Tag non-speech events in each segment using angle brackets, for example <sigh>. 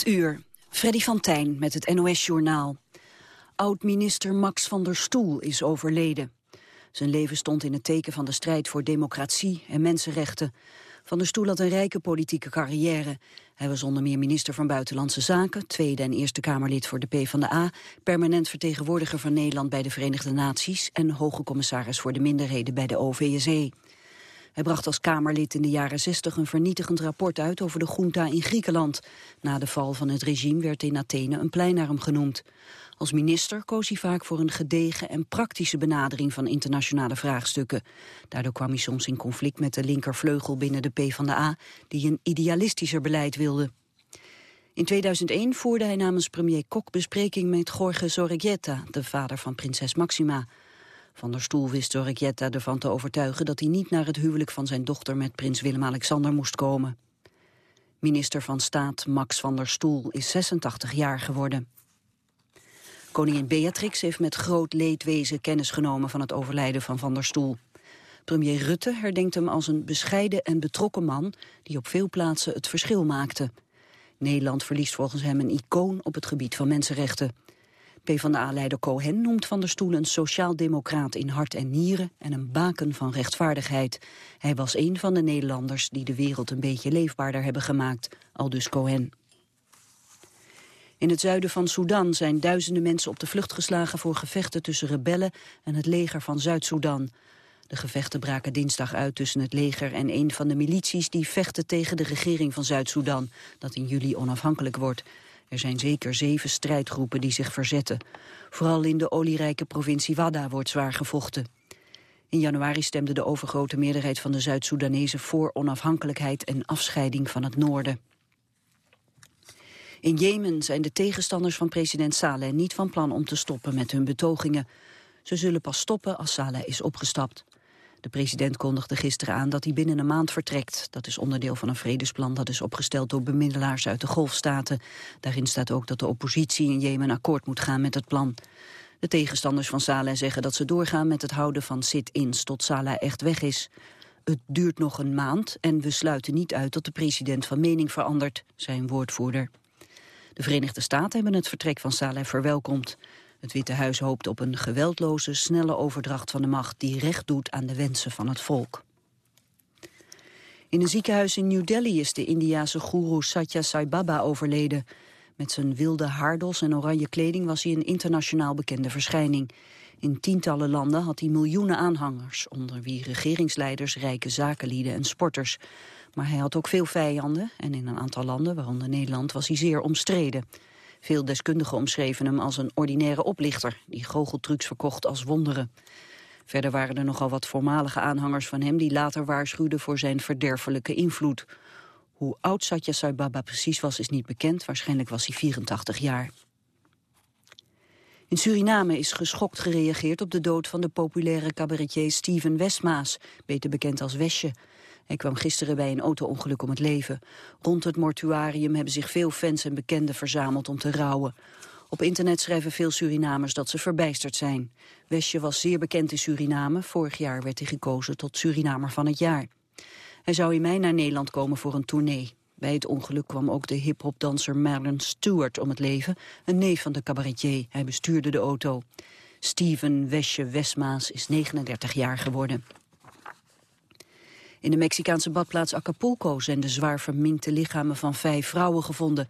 8 uur. Freddy van Tijn met het NOS-journaal. Oud-minister Max van der Stoel is overleden. Zijn leven stond in het teken van de strijd voor democratie en mensenrechten. Van der Stoel had een rijke politieke carrière. Hij was onder meer minister van Buitenlandse Zaken, Tweede en Eerste Kamerlid voor de PvdA, permanent vertegenwoordiger van Nederland bij de Verenigde Naties en hoge commissaris voor de minderheden bij de OVSE. Hij bracht als Kamerlid in de jaren 60 een vernietigend rapport uit over de junta in Griekenland. Na de val van het regime werd in Athene een plein naar hem genoemd. Als minister koos hij vaak voor een gedegen en praktische benadering van internationale vraagstukken. Daardoor kwam hij soms in conflict met de linkervleugel binnen de PvdA, die een idealistischer beleid wilde. In 2001 voerde hij namens premier Kok bespreking met Jorge Zorreguieta, de vader van prinses Maxima. Van der Stoel wist Zorreguieta ervan te overtuigen dat hij niet naar het huwelijk van zijn dochter met prins Willem-Alexander moest komen. Minister van Staat Max van der Stoel is 86 jaar geworden. Koningin Beatrix heeft met groot leedwezen kennis genomen van het overlijden van Van der Stoel. Premier Rutte herdenkt hem als een bescheiden en betrokken man die op veel plaatsen het verschil maakte. Nederland verliest volgens hem een icoon op het gebied van mensenrechten. PvdA-leider Cohen noemt Van der Stoel een sociaal-democraat in hart en nieren en een baken van rechtvaardigheid. Hij was een van de Nederlanders die de wereld een beetje leefbaarder hebben gemaakt, aldus Cohen. In het zuiden van Sudan zijn duizenden mensen op de vlucht geslagen voor gevechten tussen rebellen en het leger van Zuid-Soedan. De gevechten braken dinsdag uit tussen het leger en een van de milities die vechten tegen de regering van Zuid-Soedan, dat in juli onafhankelijk wordt. Er zijn zeker zeven strijdgroepen die zich verzetten. Vooral in de olierijke provincie Wadda wordt zwaar gevochten. In januari stemde de overgrote meerderheid van de Zuid-Soedanezen voor onafhankelijkheid en afscheiding van het noorden. In Jemen zijn de tegenstanders van president Saleh niet van plan om te stoppen met hun betogingen. Ze zullen pas stoppen als Saleh is opgestapt. De president kondigde gisteren aan dat hij binnen een maand vertrekt. Dat is onderdeel van een vredesplan dat is opgesteld door bemiddelaars uit de golfstaten. Daarin staat ook dat de oppositie in Jemen akkoord moet gaan met het plan. De tegenstanders van Saleh zeggen dat ze doorgaan met het houden van sit-ins tot Saleh echt weg is. Het duurt nog een maand en we sluiten niet uit dat de president van mening verandert, zijn woordvoerder. De Verenigde Staten hebben het vertrek van Saleh verwelkomd. Het Witte Huis hoopt op een geweldloze, snelle overdracht van de macht... die recht doet aan de wensen van het volk. In een ziekenhuis in New Delhi is de Indiase goeroe Satya Sai Baba overleden. Met zijn wilde haardos en oranje kleding was hij een internationaal bekende verschijning. In tientallen landen had hij miljoenen aanhangers, onder wie regeringsleiders, rijke zakenlieden en sporters. Maar hij had ook veel vijanden en in een aantal landen, waaronder Nederland, was hij zeer omstreden. Veel deskundigen omschreven hem als een ordinaire oplichter... die goocheltrucs verkocht als wonderen. Verder waren er nogal wat voormalige aanhangers van hem... die later waarschuwden voor zijn verderfelijke invloed. Hoe oud Satya Sai Baba precies was, is niet bekend. Waarschijnlijk was hij 84 jaar. In Suriname is geschokt gereageerd op de dood van de populaire cabaretier Steven Westmaas, beter bekend als Wesje. Hij kwam gisteren bij een auto-ongeluk om het leven. Rond het mortuarium hebben zich veel fans en bekenden verzameld om te rouwen. Op internet schrijven veel Surinamers dat ze verbijsterd zijn. Wesje was zeer bekend in Suriname. Vorig jaar werd hij gekozen tot Surinamer van het jaar. Hij zou in mei naar Nederland komen voor een tournee. Bij het ongeluk kwam ook de hip-hopdanser Marlon Stewart om het leven, een neef van de cabaretier. Hij bestuurde de auto. Steven Wesje Westmaas is 39 jaar geworden. In de Mexicaanse badplaats Acapulco zijn de zwaar verminkte lichamen van vijf vrouwen gevonden.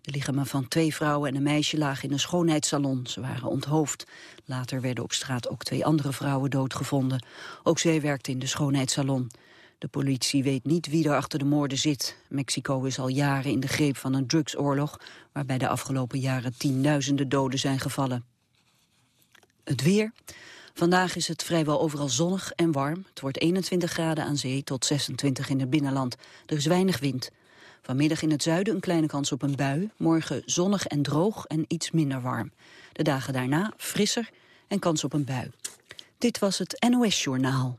De lichamen van twee vrouwen en een meisje lagen in een schoonheidssalon. Ze waren onthoofd. Later werden op straat ook twee andere vrouwen doodgevonden. Ook zij werkten in de schoonheidssalon. De politie weet niet wie er achter de moorden zit. Mexico is al jaren in de greep van een drugsoorlog... waarbij de afgelopen jaren tienduizenden doden zijn gevallen. Het weer. Vandaag is het vrijwel overal zonnig en warm. Het wordt 21 graden aan zee tot 26 in het binnenland. Er is weinig wind. Vanmiddag in het zuiden een kleine kans op een bui. Morgen zonnig en droog en iets minder warm. De dagen daarna frisser en kans op een bui. Dit was het NOS Journaal.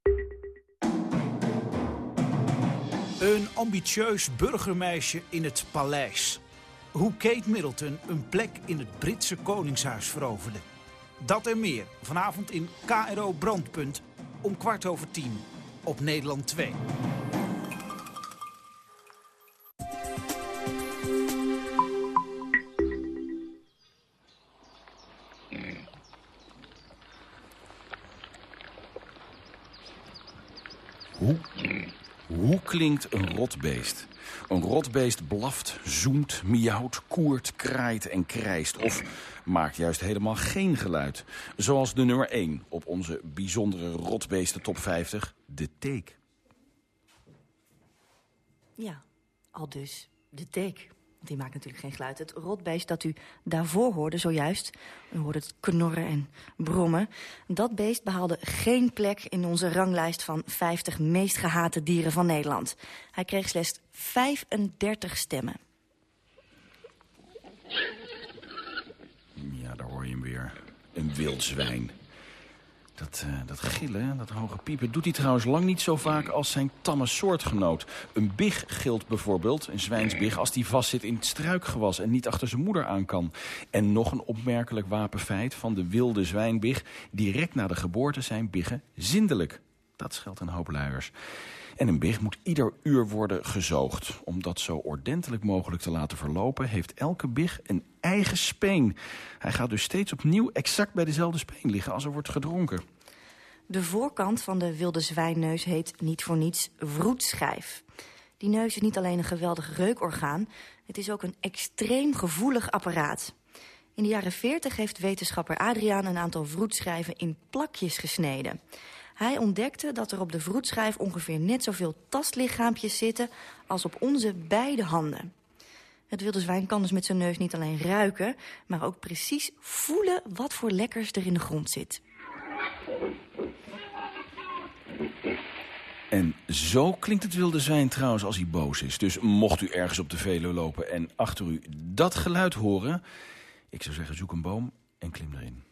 Een ambitieus burgermeisje in het paleis. Hoe Kate Middleton een plek in het Britse Koningshuis veroverde. Dat en meer vanavond in KRO Brandpunt om kwart over tien op Nederland 2. Hoe, hoe klinkt een rotbeest? Een rotbeest blaft, zoemt, miauwt, koert, kraait en krijst. Of maakt juist helemaal geen geluid. Zoals de nummer 1 op onze bijzondere rotbeesten top 50, de teek. Ja, al dus de teek. Die maakt natuurlijk geen geluid. Het rotbeest dat u daarvoor hoorde zojuist... u hoorde het knorren en brommen... dat beest behaalde geen plek in onze ranglijst van 50 meest gehate dieren van Nederland. Hij kreeg slechts 35 stemmen. Ja, daar hoor je hem weer. Een wild zwijn. Dat, uh, dat gillen, dat hoge piepen, doet hij trouwens lang niet zo vaak als zijn tamme soortgenoot. Een big gilt bijvoorbeeld, een zwijnsbig, als die vastzit in het struikgewas en niet achter zijn moeder aan kan. En nog een opmerkelijk wapenfeit van de wilde zwijnbig. Direct na de geboorte zijn biggen zindelijk. Dat scheelt een hoop luiers. En een big moet ieder uur worden gezoogd. Om dat zo ordentelijk mogelijk te laten verlopen... heeft elke big een eigen speen. Hij gaat dus steeds opnieuw exact bij dezelfde speen liggen als er wordt gedronken. De voorkant van de wilde zwijnneus heet niet voor niets vroedschijf. Die neus is niet alleen een geweldig reukorgaan... het is ook een extreem gevoelig apparaat. In de jaren 40 heeft wetenschapper Adriaan een aantal vroedschijven in plakjes gesneden... Hij ontdekte dat er op de vroedschijf ongeveer net zoveel tastlichaampjes zitten als op onze beide handen. Het wilde zwijn kan dus met zijn neus niet alleen ruiken, maar ook precies voelen wat voor lekkers er in de grond zit. En zo klinkt het wilde zwijn trouwens als hij boos is. Dus mocht u ergens op de Veluwe lopen en achter u dat geluid horen... ik zou zeggen, zoek een boom en klim erin.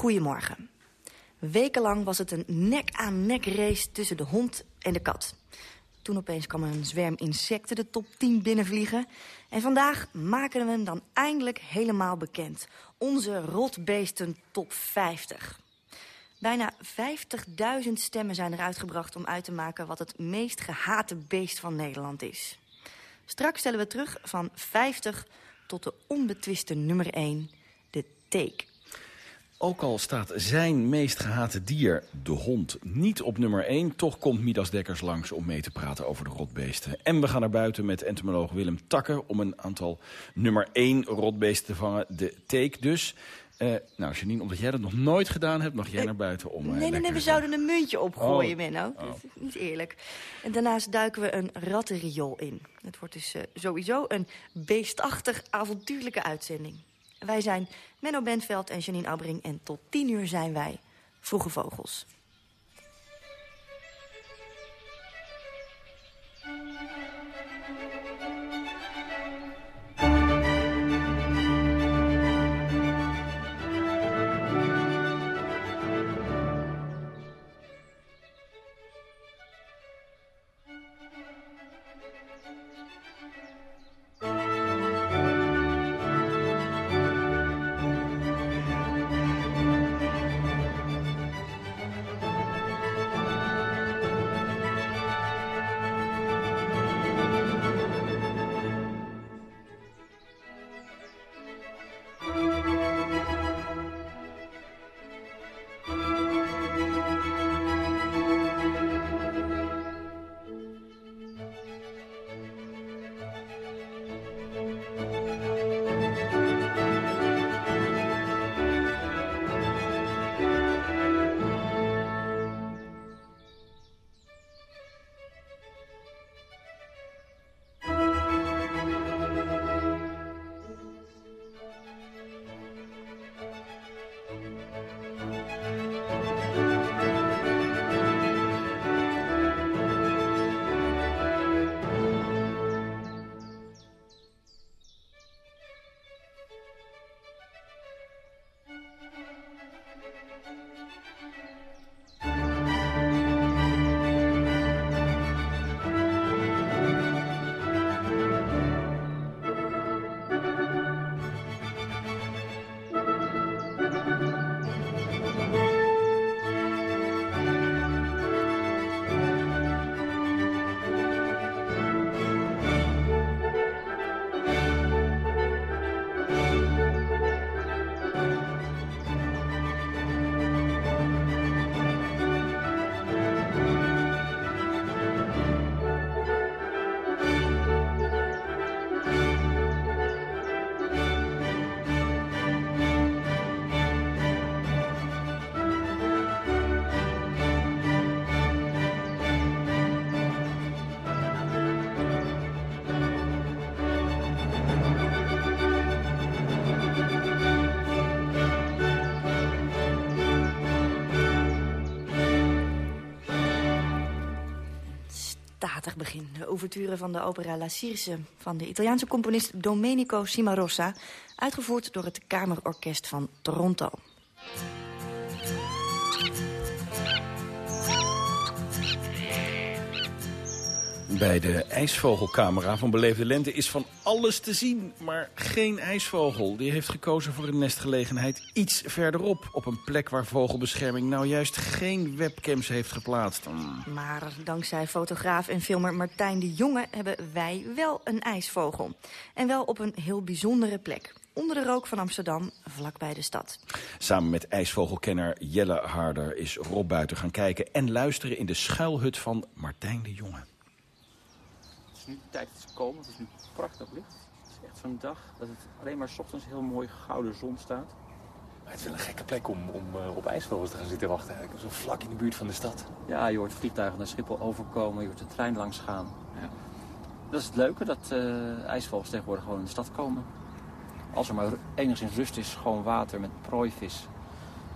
Goedemorgen. Wekenlang was het een nek-aan-nek race tussen de hond en de kat. Toen opeens kwam een zwerm insecten de top 10 binnenvliegen. En vandaag maken we hem dan eindelijk helemaal bekend. Onze rotbeesten top 50. Bijna 50.000 stemmen zijn er uitgebracht om uit te maken... wat het meest gehate beest van Nederland is. Straks stellen we terug van 50 tot de onbetwiste nummer 1, de teek. Ook al staat zijn meest gehate dier, de hond, niet op nummer 1... toch komt Midas Dekkers langs om mee te praten over de rotbeesten. En we gaan naar buiten met entomoloog Willem Takke... om een aantal nummer 1 rotbeesten te vangen, de teek dus. Uh, nou, Janine, omdat jij dat nog nooit gedaan hebt... mag jij naar buiten om... Uh, nee, nee, nee, we zouden een muntje opgooien, oh. Menno. Dat is niet eerlijk. En daarnaast duiken we een rattenriool in. Het wordt dus sowieso een beestachtig avontuurlijke uitzending. Wij zijn Menno Bentveld en Janine Abbring en tot tien uur zijn wij Vroege Vogels. De ouverture van de opera La Circe van de Italiaanse componist Domenico Cimarosa... uitgevoerd door het Kamerorkest van Toronto. Bij de ijsvogelcamera van Beleefde Lente is van alles te zien, maar geen ijsvogel. Die heeft gekozen voor een nestgelegenheid iets verderop... op een plek waar vogelbescherming nou juist geen webcams heeft geplaatst. Hmm. Maar dankzij fotograaf en filmer Martijn de Jonge... hebben wij wel een ijsvogel. En wel op een heel bijzondere plek. Onder de rook van Amsterdam, vlakbij de stad. Samen met ijsvogelkenner Jelle Harder is Rob buiten gaan kijken... en luisteren in de schuilhut van Martijn de Jonge nu tijd te komen. Het is nu prachtig licht. Het is echt zo'n dag dat het alleen maar s ochtends heel mooi gouden zon staat. Maar het is wel een gekke plek om, om uh, op ijsvogels te gaan zitten wachten. Zo vlak in de buurt van de stad. Ja, je hoort vliegtuigen naar Schiphol overkomen. Je hoort de trein langs gaan. Ja. Dat is het leuke, dat uh, ijsvogels tegenwoordig gewoon in de stad komen. Als er maar enigszins rust is, gewoon water met prooivis...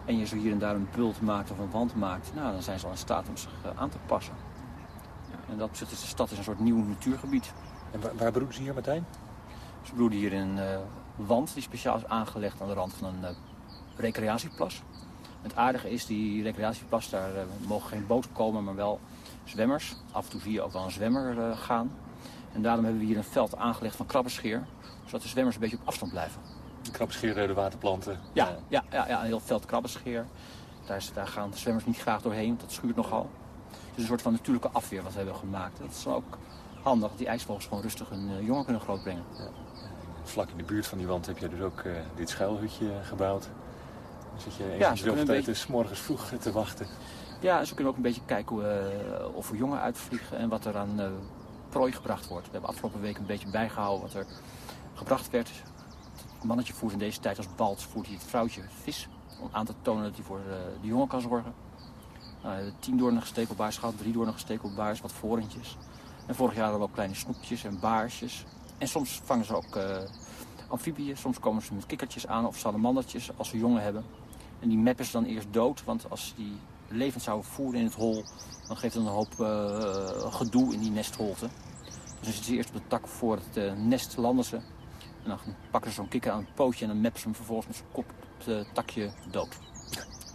en je zo hier en daar een bult maakt of een wand maakt... Nou, dan zijn ze al in staat om zich uh, aan te passen. En dat is de stad is een soort nieuw natuurgebied. En waar, waar broeden ze hier, Martijn? Ze broeden hier in een uh, wand die speciaal is aangelegd aan de rand van een uh, recreatieplas. Het aardige is, die recreatieplas, daar uh, mogen geen boten komen, maar wel zwemmers. Af en toe zie je ook wel een zwemmer gaan. En daarom hebben we hier een veld aangelegd van krabbenscheer, zodat de zwemmers een beetje op afstand blijven. De krabbenscheer, de waterplanten? Ja, ja, ja, ja, een heel veld krabbenscheer. Daar, daar gaan de zwemmers niet graag doorheen, dat schuurt nogal is een soort van natuurlijke afweer wat we hebben gemaakt. Dat is ook handig dat die ijsvogels gewoon rustig een uh, jongen kunnen grootbrengen. Ja. Vlak in de buurt van die wand heb je dus ook uh, dit schuilhutje gebouwd. Dan zit je ja, zoveel tijd beetje... morgens vroeg te wachten. Ja, zo kunnen ook een beetje kijken hoe, uh, of er jongen uitvliegen en wat er aan prooi gebracht wordt. We hebben afgelopen week een beetje bijgehouden wat er gebracht werd. Het mannetje voert in deze tijd als balts voert hij het vrouwtje vis. Om aan te tonen dat hij voor de jongen kan zorgen. Nou, tiendoornige stekelbaars gehad, driedoornige stekelbaars, wat vorentjes. En vorig jaar hadden we ook kleine snoepjes en baarsjes. En soms vangen ze ook uh, amfibieën. Soms komen ze met kikkertjes aan of salamandertjes als ze jongen hebben. En die meppen ze dan eerst dood, want als die levend zouden voeren in het hol... dan geeft het een hoop uh, gedoe in die nestholte. Dus dan zitten ze eerst op de tak voor het nest landen ze. En dan pakken ze zo'n kikker aan het pootje en dan meppen ze hem vervolgens met zijn kop op het takje dood.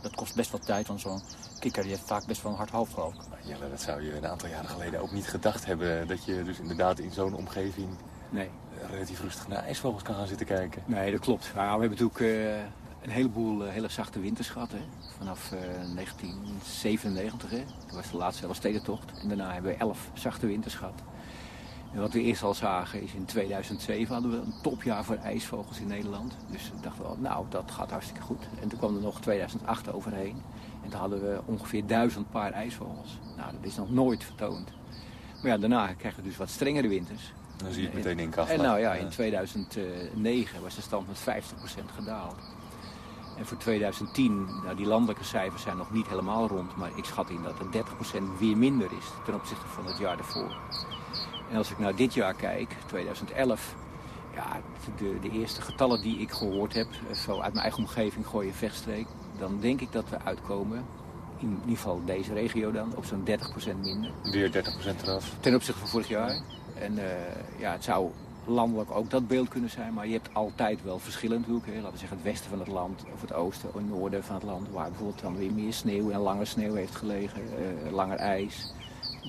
Dat kost best wat tijd, want zo'n kikker die heeft vaak best wel een hard hoofd geloof Jelle, dat zou je een aantal jaren geleden ook niet gedacht hebben. Dat je dus inderdaad in zo'n omgeving nee. relatief rustig naar ijsvogels kan gaan zitten kijken. Nee, dat klopt. Nou, we hebben natuurlijk uh, een heleboel uh, hele zachte winters gehad. Hè. Vanaf uh, 1997, hè. dat was de laatste Elfstedentocht. En daarna hebben we elf zachte winters gehad. En wat we eerst al zagen is in 2007 hadden we een topjaar voor ijsvogels in Nederland. Dus dachten we, nou, dat gaat hartstikke goed. En toen kwam er nog 2008 overheen. En toen hadden we ongeveer duizend paar ijsvogels. Nou, dat is nog nooit vertoond. Maar ja, daarna krijgen we dus wat strengere winters. Dan zie je het meteen in kast. En nou ja, in 2009 was de stand met 50% gedaald. En voor 2010, nou die landelijke cijfers zijn nog niet helemaal rond... maar ik schat in dat er 30% weer minder is ten opzichte van het jaar daarvoor. En als ik naar dit jaar kijk, 2011... ja, de, de eerste getallen die ik gehoord heb, eh, zo uit mijn eigen omgeving, gooien vechtstreek dan denk ik dat we uitkomen, in ieder geval deze regio dan, op zo'n 30% minder. Weer 30% eraf? Ten opzichte van vorig jaar. En uh, ja, het zou landelijk ook dat beeld kunnen zijn. Maar je hebt altijd wel verschillend. Hè. Laten we zeggen het westen van het land of het oosten of het noorden van het land. Waar bijvoorbeeld dan weer meer sneeuw en langer sneeuw heeft gelegen. Uh, langer ijs.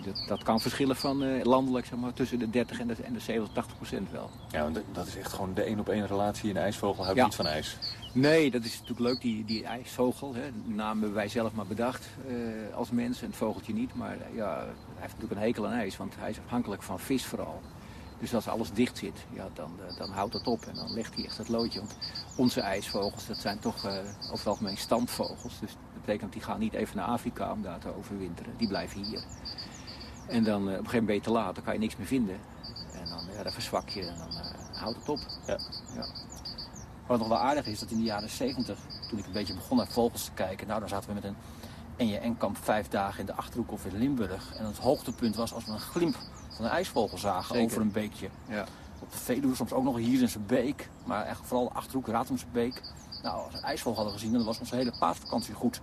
Dat, dat, kan verschillen van uh, landelijk zeg maar, tussen de 30 en de, en de 70, 80 procent wel. Ja, want dat is echt gewoon de één op één relatie. in de ijsvogel houdt ja. niet van ijs. Nee, dat is natuurlijk leuk, die, die ijsvogel. Hè. De naam hebben wij zelf maar bedacht uh, als mensen, en het vogeltje niet. Maar ja, hij heeft natuurlijk een hekel aan ijs, want hij is afhankelijk van vis vooral. Dus als alles dicht zit, ja, dan, uh, dan houdt dat op en dan legt hij echt het loodje. Want onze ijsvogels, dat zijn toch uh, over het algemeen standvogels. Dus dat betekent dat die gaan niet even naar Afrika om daar te overwinteren. Die blijven hier. En dan op een gegeven moment ben je te laat, dan kan je niks meer vinden. En dan, ja, dan verzwak je en dan houdt het op. Ja. ja. Wat nog wel aardig is, dat in de jaren 70, toen ik een beetje begon naar vogels te kijken... nou, dan zaten we met een Enje-Enkamp vijf dagen in de Achterhoek of in Limburg. En het hoogtepunt was als we een glimp van een ijsvogel zagen over een beekje. Ja. Op de Veluwe, soms ook nog hier in zijn beek. Maar echt vooral de Achterhoek, Ratumse beek. Nou, als we een ijsvogel hadden gezien, dan was onze hele paasvakantie goed.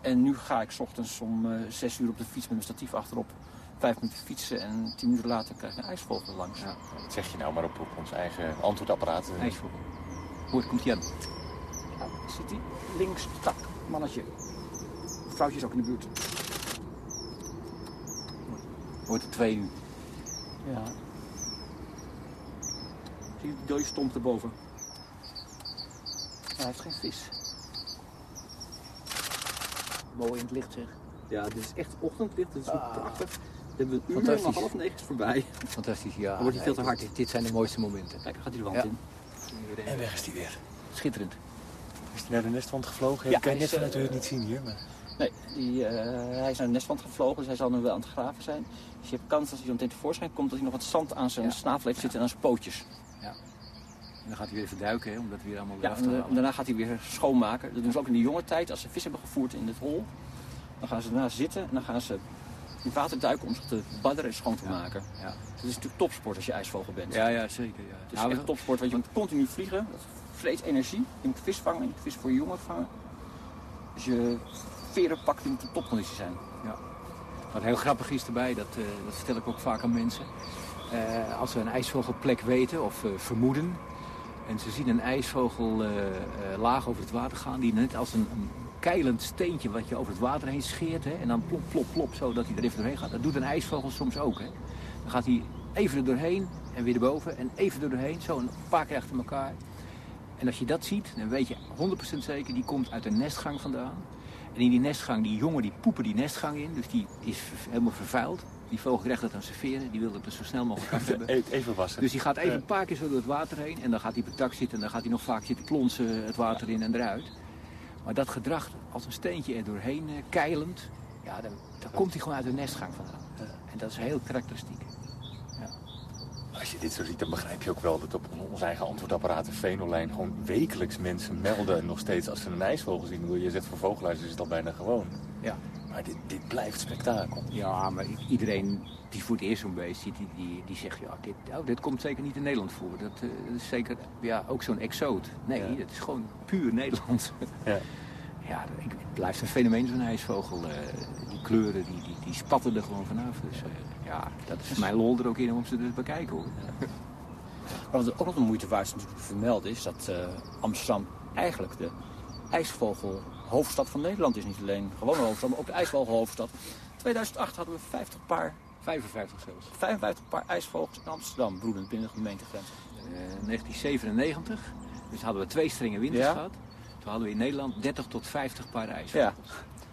En nu ga ik s ochtends om uh, zes uur op de fiets met mijn statief achterop vijf minuten fietsen en tien minuten later krijg je een ijsvogel langs. Ja. Dat zeg je nou maar op, op ons eigen antwoordapparaat. IJsvogel. Hoor, komt hij aan. Nou, zit hij links, tak, mannetje. Vrouwtje is ook in de buurt. Wordt er twee nu. Ja. Zie je die dode stomp erboven? Hij heeft geen vis. Mooi in het licht zeg. Ja, dit is echt ochtendlicht. Dit is Ah. prachtig. We hebben een uur, half negen is voorbij. Fantastisch, ja. Dan wordt hij veel te hard. Dit, dit zijn de mooiste momenten. Kijk, gaat hij de wand Ja. in. En weg is die weer. Schitterend. Is hij naar de nestwand gevlogen? Ja, Ja, kan je hij net vanuit de eh, hut niet zien hier. Maar... Nee, die, eh, hij is naar de nestwand gevlogen, dus hij zal nu wel aan het graven zijn. Dus je hebt kans als hij zo meteen tevoorschijn komt, dat hij nog wat zand aan zijn Ja. snavel heeft zitten en aan zijn pootjes. En dan gaat hij weer verduiken, hè, om dat weer allemaal weer Ja, af en te halen. daarna gaat hij weer schoonmaken. Dat doen ze ook in de jonge tijd, als ze vis hebben gevoerd in het hol. Dan gaan ze daarna zitten en dan gaan ze in water duiken om zich te badderen en schoon te Ja. maken. Ja. Dat is natuurlijk topsport als je ijsvogel bent. Ja, ja, zeker. Ja. Het is Nou, echt topsport, want je moet continu vliegen. Dat vreet energie. Je moet vis vangen, je moet vis voor je jongen vangen. Als je veren pakt, die moet in topconditie zijn. Wat heel grappig is erbij, dat, eh, dat vertel ik ook vaak aan mensen. Eh, als we een ijsvogelplek weten of eh, vermoeden... en ze zien een ijsvogel laag over het water gaan... die net als een, een keilend steentje wat je over het water heen scheert... Hè, en dan plop, plop, plop, zo dat hij er even doorheen gaat. Dat doet een ijsvogel soms ook. Hè. Dan gaat hij even er doorheen en weer erboven en even er doorheen. Zo een paar keer achter elkaar. En als je dat ziet, dan weet je 100% zeker... die komt uit een nestgang vandaan. En in die nestgang, die jongen die poepen die nestgang in. Dus die is helemaal vervuild. Die vogel krijgt dat aan zijn veren. Die wil het er zo snel mogelijk af <laughs> hebben. Even wassen. Dus die gaat even een paar keer zo door het water heen. En dan gaat hij op het dak zitten. En dan gaat hij nog vaak zitten klonsen het water in en eruit. Maar dat gedrag, als een steentje er doorheen eh, keilend. Ja, dan, dan komt hij gewoon uit de nestgang vandaan. En dat is heel karakteristiek. Als je dit zo ziet, dan begrijp je ook wel dat op ons eigen antwoordapparaat, de Venolijn, gewoon wekelijks mensen melden nog steeds als ze een ijsvogel zien. Je zegt voor vogelaars is het al bijna gewoon. Ja. Maar dit, dit blijft spektakel. Ja, maar iedereen die voor het eerst zo'n beest ziet, die, die, die zegt... Ja, dit, oh, dit komt zeker niet in Nederland voor. Dat, eh, dat is zeker ja, ook zo'n exoot. Nee, Ja. dat is gewoon puur Nederlands. Ja. <laughs> Ja, ik, het blijft een fenomeen zo'n ijsvogel. eh, die kleuren, die, die, die spatten er gewoon vanaf. Dus eh, ja, dat is mijn lol er ook in om ze te bekijken hoor. Maar wat ook nog de moeite waard is natuurlijk te vermelden is dat eh, Amsterdam eigenlijk de ijsvogelhoofdstad van Nederland is. Niet alleen gewone hoofdstad, maar ook de ijsvogelhoofdstad. 2008 hadden we 50 paar, 55 zelfs. 55 paar ijsvogels in Amsterdam, broedend binnen de gemeentegrens. Eh, 1997, dus hadden we twee strenge winters Ja. gehad. Toen hadden we in Nederland 30 tot 50 paar ijs. Ja,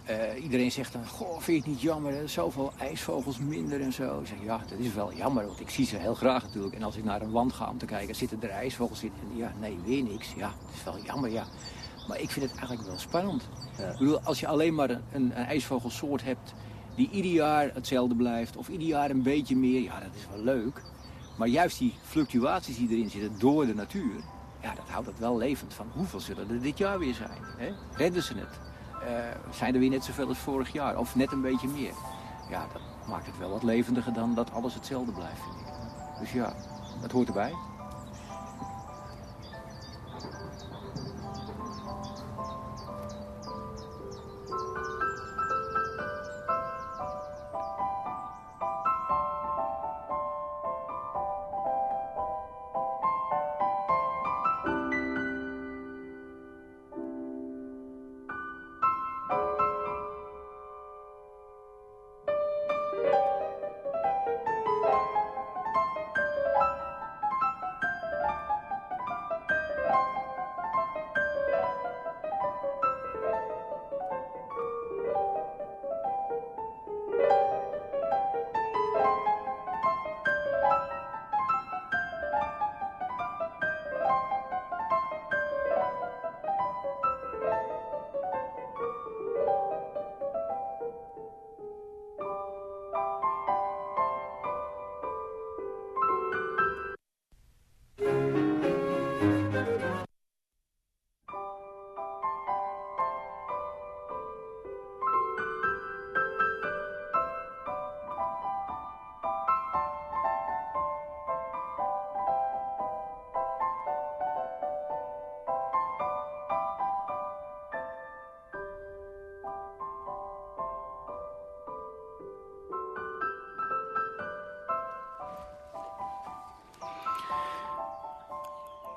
Eh, iedereen zegt dan, goh, vind je het niet jammer, hè? zoveel ijsvogels minder en zo. Ik zeg, ja, dat is wel jammer, want ik zie ze heel graag natuurlijk. En als ik naar een wand ga om te kijken, zitten er ijsvogels in. En ja, nee, weer niks. Ja, het is wel jammer, ja. Maar ik vind het eigenlijk wel spannend. Ja. Ik bedoel, als je alleen maar een, een, ijsvogelsoort hebt die ieder jaar hetzelfde blijft... of ieder jaar een beetje meer, ja, dat is wel leuk. Maar juist die fluctuaties die erin zitten door de natuur... ja, dat houdt het wel levend van hoeveel zullen er dit jaar weer zijn. Hè? Redden ze het? Eh, zijn er weer net zoveel als vorig jaar? Of net een beetje meer? Ja, dat maakt het wel wat levendiger dan dat alles hetzelfde blijft, vind ik. Dus ja, dat hoort erbij.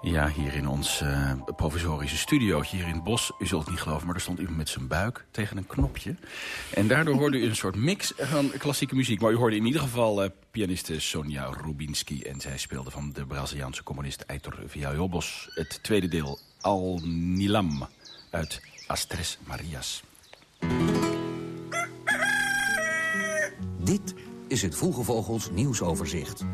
Ja, hier in ons uh, provisorische studiootje hier in het bos. U zult het niet geloven, maar er stond iemand met zijn buik tegen een knopje. En daardoor hoorde u een soort mix van klassieke muziek. Maar u hoorde in ieder geval uh, pianiste Sonja Rubinski. En zij speelde van de Braziliaanse componist Heitor Villalobos. Het tweede deel, Al Nilam, uit Astres Marias. Dit is het Vroege Vogels nieuwsoverzicht.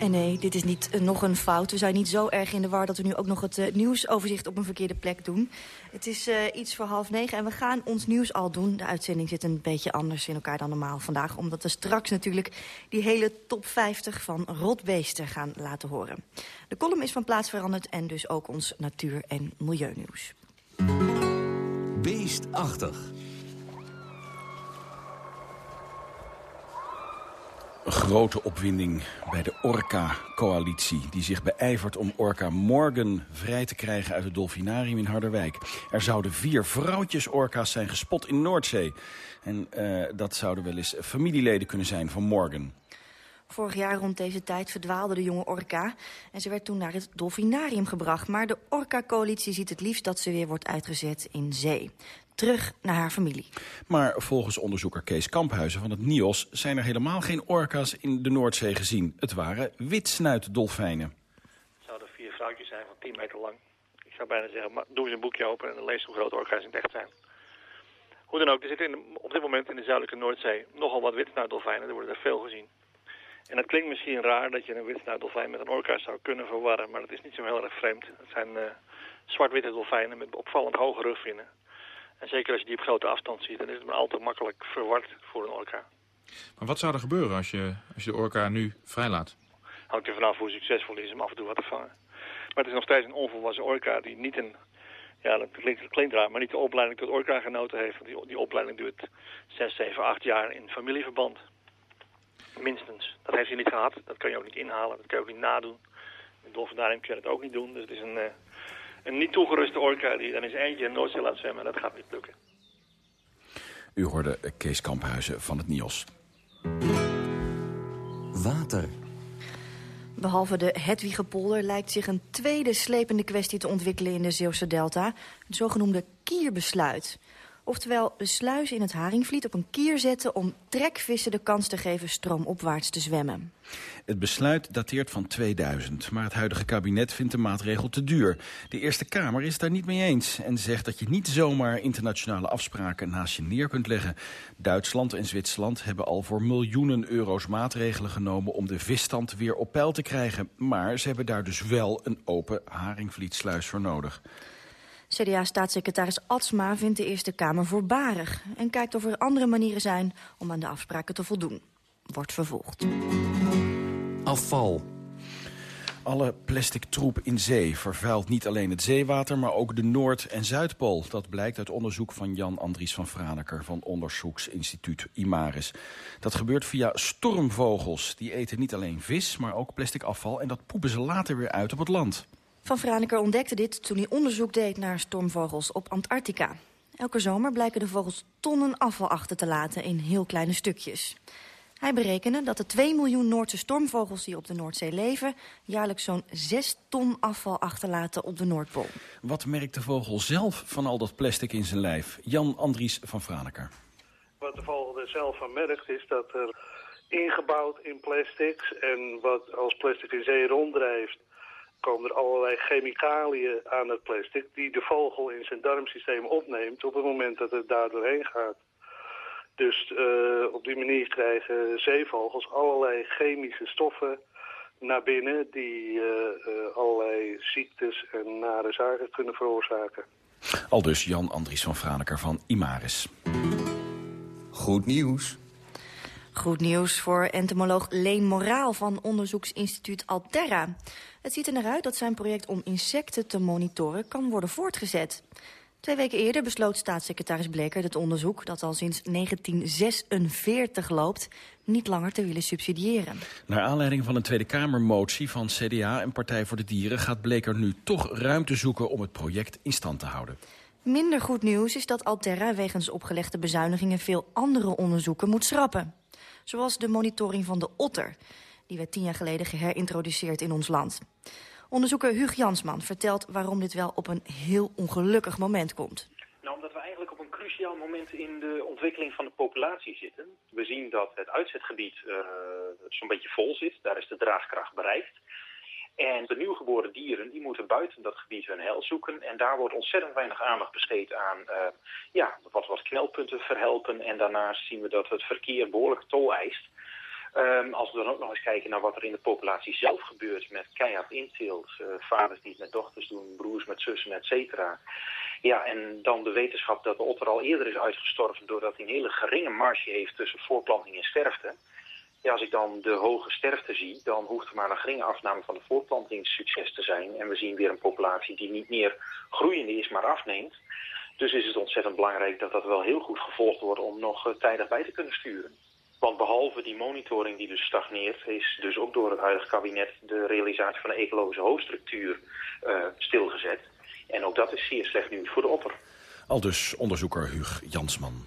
En nee, dit is niet uh, nog een fout. We zijn niet zo erg in de war dat we nu ook nog het uh, nieuwsoverzicht op een verkeerde plek doen. Het is uh, iets voor half negen en we gaan ons nieuws al doen. De uitzending zit een beetje anders in elkaar dan normaal vandaag. Omdat we straks natuurlijk die hele top 50 van rotbeesten gaan laten horen. De column is van plaats veranderd en dus ook ons natuur- en milieunieuws. Beestachtig. Grote opwinding bij de Orca-coalitie... die zich beijvert om Orca Morgan vrij te krijgen uit het dolfinarium in Harderwijk. Er zouden vier vrouwtjes-orca's zijn gespot in Noordzee. En uh, dat zouden wel eens familieleden kunnen zijn van Morgan. Vorig jaar rond deze tijd verdwaalde de jonge orka... en ze werd toen naar het dolfinarium gebracht. Maar de orka-coalitie ziet het liefst dat ze weer wordt uitgezet in zee terug naar haar familie. Maar volgens onderzoeker Kees Kamphuizen van het NIOS... zijn er helemaal geen orka's in de Noordzee gezien. Het waren witsnuitdolfijnen. Het zouden vier vrouwtjes zijn van 10 meter lang. Ik zou bijna zeggen, maar doe eens een boekje open... en dan lees hoe groot orka's in het echt zijn. Hoe dan ook, er zitten in op dit moment in de zuidelijke Noordzee... nogal wat witsnuitdolfijnen, er worden er veel gezien. En het klinkt misschien raar dat je een witsnuitdolfijn met een orka zou kunnen verwarren... maar dat is niet zo heel erg vreemd. Het zijn uh, zwart-witte dolfijnen met opvallend hoge rugvinnen... En zeker als je die op grote afstand ziet, dan is het maar altijd makkelijk verward voor een orka. Maar wat zou er gebeuren als je, als je de orka nu vrijlaat? Hangt er vanaf hoe succesvol is om af en toe wat te vangen. Maar het is nog steeds een onvolwassen orka die niet een... Ja, dat klinkt, dat klinkt raar, maar niet de opleiding tot orka genoten heeft. Want die, die opleiding duurt 6, 7, 8 jaar in familieverband. Minstens. Dat heeft hij niet gehad. Dat kan je ook niet inhalen. Dat kan je ook niet nadoen. In Dolfinarium kun je dat ook niet doen. Dus het is een... Uh, een niet toegeruste orka die dan eens eentje in Noordzee laat zwemmen. Dat gaat niet lukken. U hoorde Kees Kamphuizen van het NIOS. Water. Behalve de Hedwigepolder lijkt zich een tweede slepende kwestie te ontwikkelen in de Zeeuwse delta. Het zogenoemde kierbesluit. Oftewel sluis in het Haringvliet op een kier zetten... om trekvissen de kans te geven stroomopwaarts te zwemmen. Het besluit dateert van 2000, maar het huidige kabinet vindt de maatregel te duur. De Eerste Kamer is daar niet mee eens en zegt dat je niet zomaar internationale afspraken naast je neer kunt leggen. Duitsland en Zwitserland hebben al voor miljoenen euro's maatregelen genomen om de visstand weer op peil te krijgen. Maar ze hebben daar dus wel een open Haringvlietsluis voor nodig. CDA-staatssecretaris Atsma vindt de Eerste Kamer voorbarig... en kijkt of er andere manieren zijn om aan de afspraken te voldoen. Wordt vervolgd. Afval. Alle plastic troep in zee vervuilt niet alleen het zeewater... maar ook de Noord- en Zuidpool. Dat blijkt uit onderzoek van Jan Andries van Franeker... van onderzoeksinstituut IMARIS. Dat gebeurt via stormvogels. Die eten niet alleen vis, maar ook plastic afval... en dat poepen ze later weer uit op het land. Van Franeker ontdekte dit toen hij onderzoek deed naar stormvogels op Antarctica. Elke zomer blijken de vogels tonnen afval achter te laten in heel kleine stukjes. Hij berekende dat de 2 miljoen Noordse stormvogels die op de Noordzee leven... jaarlijks zo'n 6 ton afval achterlaten op de Noordpool. Wat merkt de vogel zelf van al dat plastic in zijn lijf? Jan Andries van Franeker. Wat de vogel er zelf van merkt is dat er ingebouwd in plastics... en wat als plastic in zee ronddrijft komen er allerlei chemicaliën aan het plastic... die de vogel in zijn darmsysteem opneemt op het moment dat het daar doorheen gaat. Dus uh, op die manier krijgen zeevogels allerlei chemische stoffen naar binnen... die uh, uh, allerlei ziektes en nare zaken kunnen veroorzaken. Al dus Jan Andries van Franeker van Imaris. Goed nieuws. Goed nieuws voor entomoloog Leen Moraal van onderzoeksinstituut Alterra. Het ziet er naar uit dat zijn project om insecten te monitoren kan worden voortgezet. Twee weken eerder besloot staatssecretaris Bleker het onderzoek... dat al sinds 1946 loopt, niet langer te willen subsidiëren. Naar aanleiding van een Tweede Kamermotie van CDA en Partij voor de Dieren... gaat Bleker nu toch ruimte zoeken om het project in stand te houden. Minder goed nieuws is dat Alterra wegens opgelegde bezuinigingen... veel andere onderzoeken moet schrappen. Zoals de monitoring van de otter. Die werd tien jaar geleden geherintroduceerd in ons land. Onderzoeker Huug Jansman vertelt waarom dit wel op een heel ongelukkig moment komt. Nou, omdat we eigenlijk op een cruciaal moment in de ontwikkeling van de populatie zitten. We zien dat het uitzetgebied uh, zo'n beetje vol zit. Daar is de draagkracht bereikt. En de nieuwgeboren dieren die moeten buiten dat gebied hun heil zoeken. En daar wordt ontzettend weinig aandacht besteed aan uh, ja, wat, wat knelpunten verhelpen. En daarnaast zien we dat het verkeer behoorlijk tol eist. Um, als we dan ook nog eens kijken naar wat er in de populatie zelf gebeurt met keihard inteelt, uh, vaders die het met dochters doen, broers met zussen, et cetera. Ja, en dan de wetenschap dat de otter al eerder is uitgestorven doordat hij een hele geringe marge heeft tussen voorplanting en sterfte. Ja, als ik dan de hoge sterfte zie, dan hoeft er maar een geringe afname van de voortplantingssucces te zijn. En we zien weer een populatie die niet meer groeiende is, maar afneemt. Dus is het ontzettend belangrijk dat dat wel heel goed gevolgd wordt om nog uh, tijdig bij te kunnen sturen. Want behalve die monitoring die dus stagneert, is dus ook door het huidige kabinet de realisatie van een ecologische hoofdstructuur uh, stilgezet. En ook dat is zeer slecht nieuws voor de otter. Al dus onderzoeker Huug Jansman.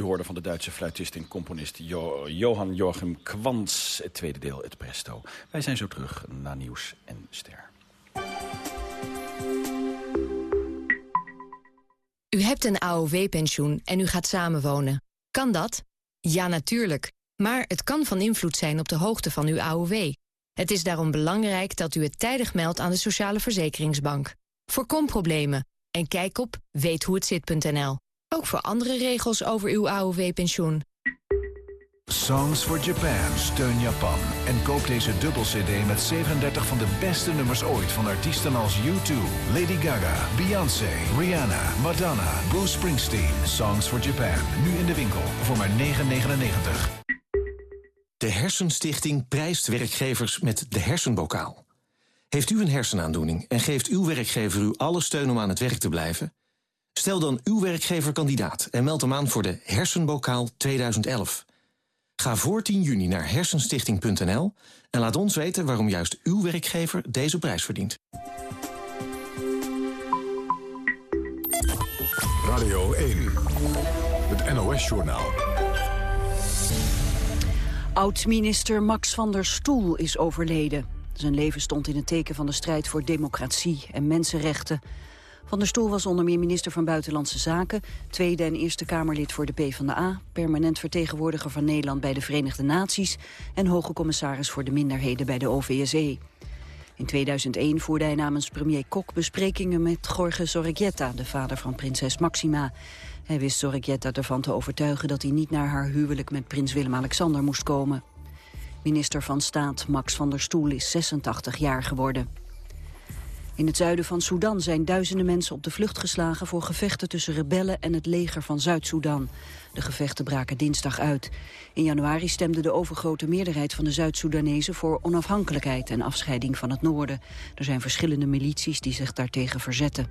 U hoorde van de Duitse fluitist en componist jo Johan Joachim Kwans, het tweede deel, het Presto. Wij zijn zo terug naar Nieuws en Ster. U hebt een AOW-pensioen en u gaat samenwonen. Kan dat? Ja, natuurlijk. Maar het kan van invloed zijn op de hoogte van uw AOW. Het is daarom belangrijk dat u het tijdig meldt aan de Sociale Verzekeringsbank. Voorkom problemen en kijk op weethoehetzit.nl. Ook voor andere regels over uw AOW-pensioen. Songs for Japan, steun Japan. En koop deze dubbel-cd met 37 van de beste nummers ooit... van artiesten als U2, Lady Gaga, Beyoncé, Rihanna, Madonna, Bruce Springsteen. Songs for Japan, nu in de winkel voor maar 9,99. De Hersenstichting prijst werkgevers met de hersenbokaal. Heeft u een hersenaandoening en geeft uw werkgever u alle steun om aan het werk te blijven... Stel dan uw werkgever kandidaat en meld hem aan voor de Hersenbokaal 2011. Ga voor 10 juni naar hersenstichting.nl en laat ons weten waarom juist uw werkgever deze prijs verdient. Radio 1, het NOS-journaal. Oud-minister Max van der Stoel is overleden. Zijn leven stond in het teken van de strijd voor democratie en mensenrechten. Van der Stoel was onder meer minister van Buitenlandse Zaken... Tweede en Eerste Kamerlid voor de PvdA... permanent vertegenwoordiger van Nederland bij de Verenigde Naties... en hoge commissaris voor de minderheden bij de OVSE. In 2001 voerde hij namens premier Kok besprekingen met Jorge Zorregieta... de vader van prinses Maxima. Hij wist Zorregieta ervan te overtuigen dat hij niet naar haar huwelijk... met prins Willem-Alexander moest komen. Minister van Staat Max van der Stoel is 86 jaar geworden. In het zuiden van Sudan zijn duizenden mensen op de vlucht geslagen... voor gevechten tussen rebellen en het leger van Zuid-Soedan. De gevechten braken dinsdag uit. In januari stemde de overgrote meerderheid van de Zuid-Soedanezen... voor onafhankelijkheid en afscheiding van het noorden. Er zijn verschillende milities die zich daartegen verzetten.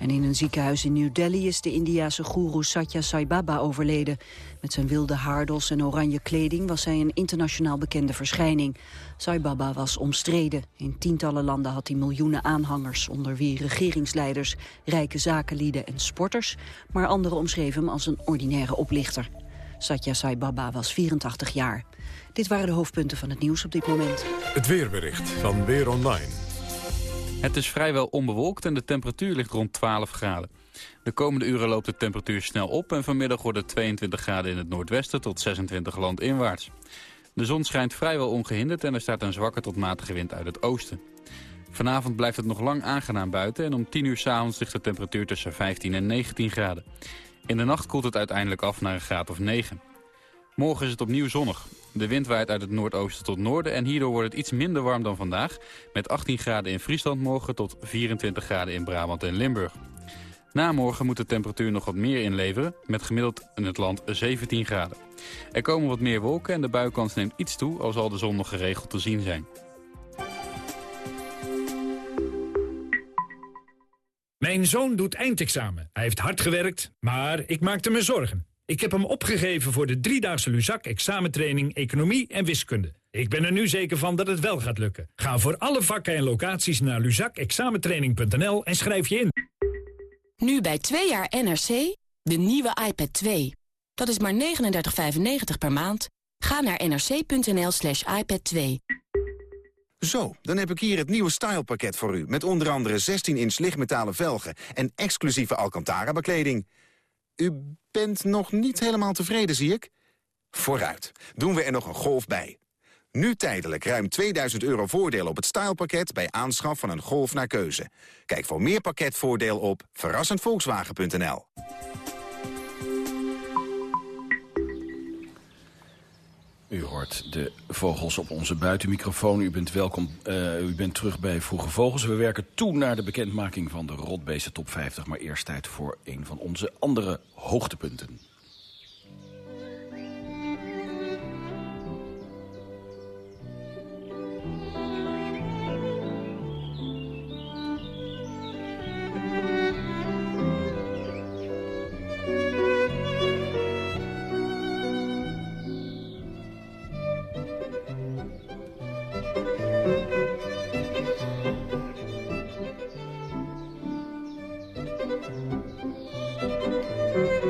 En in een ziekenhuis in New Delhi is de Indiase goeroe Satya Sai Baba overleden. Met zijn wilde haardos en oranje kleding was hij een internationaal bekende verschijning. Sai Baba was omstreden. In tientallen landen had hij miljoenen aanhangers, onder wie regeringsleiders, rijke zakenlieden en sporters. Maar anderen omschreven hem als een ordinaire oplichter. Satya Sai Baba was 84 jaar. Dit waren de hoofdpunten van het nieuws op dit moment. Het weerbericht van Weer Online. Het is vrijwel onbewolkt en de temperatuur ligt rond 12 graden. De komende uren loopt de temperatuur snel op en vanmiddag wordt het 22 graden in het noordwesten tot 26 landinwaarts. De zon schijnt vrijwel ongehinderd en er staat een zwakke tot matige wind uit het oosten. Vanavond blijft het nog lang aangenaam buiten en om 10 uur s'avonds ligt de temperatuur tussen 15 en 19 graden. In de nacht koelt het uiteindelijk af naar een graad of 9. Morgen is het opnieuw zonnig. De wind waait uit het noordoosten tot noorden en hierdoor wordt het iets minder warm dan vandaag. Met 18 graden in Friesland morgen tot 24 graden in Brabant en Limburg. Na morgen moet de temperatuur nog wat meer inleveren, met gemiddeld in het land 17 graden. Er komen wat meer wolken en de buikkans neemt iets toe, al zal de zon nog geregeld te zien zijn. Mijn zoon doet eindexamen. Hij heeft hard gewerkt, maar ik maakte me zorgen. Ik heb hem opgegeven voor de driedaagse Luzak examentraining Economie en Wiskunde. Ik ben er nu zeker van dat het wel gaat lukken. Ga voor alle vakken en locaties naar luzakexamentraining.nl en schrijf je in. Nu bij 2 jaar NRC, de nieuwe iPad 2. Dat is maar 39,95 per maand. Ga naar nrc.nl slash iPad 2. Zo, dan heb ik hier het nieuwe stylepakket voor u... met onder andere 16-inch lichtmetalen velgen en exclusieve Alcantara-bekleding. U bent nog niet helemaal tevreden, zie ik? Vooruit, doen we er nog een golf bij. Nu tijdelijk ruim 2000 euro voordeel op het stylepakket... bij aanschaf van een Golf naar keuze. Kijk voor meer pakketvoordeel op verrassendvolkswagen.nl. U hoort de vogels op onze buitenmicrofoon. U bent welkom. Uh, u bent terug bij Vroege Vogels. We werken toe naar de bekendmaking van de Rotbeesten Top 50. Maar eerst tijd voor een van onze andere hoogtepunten. Thank you.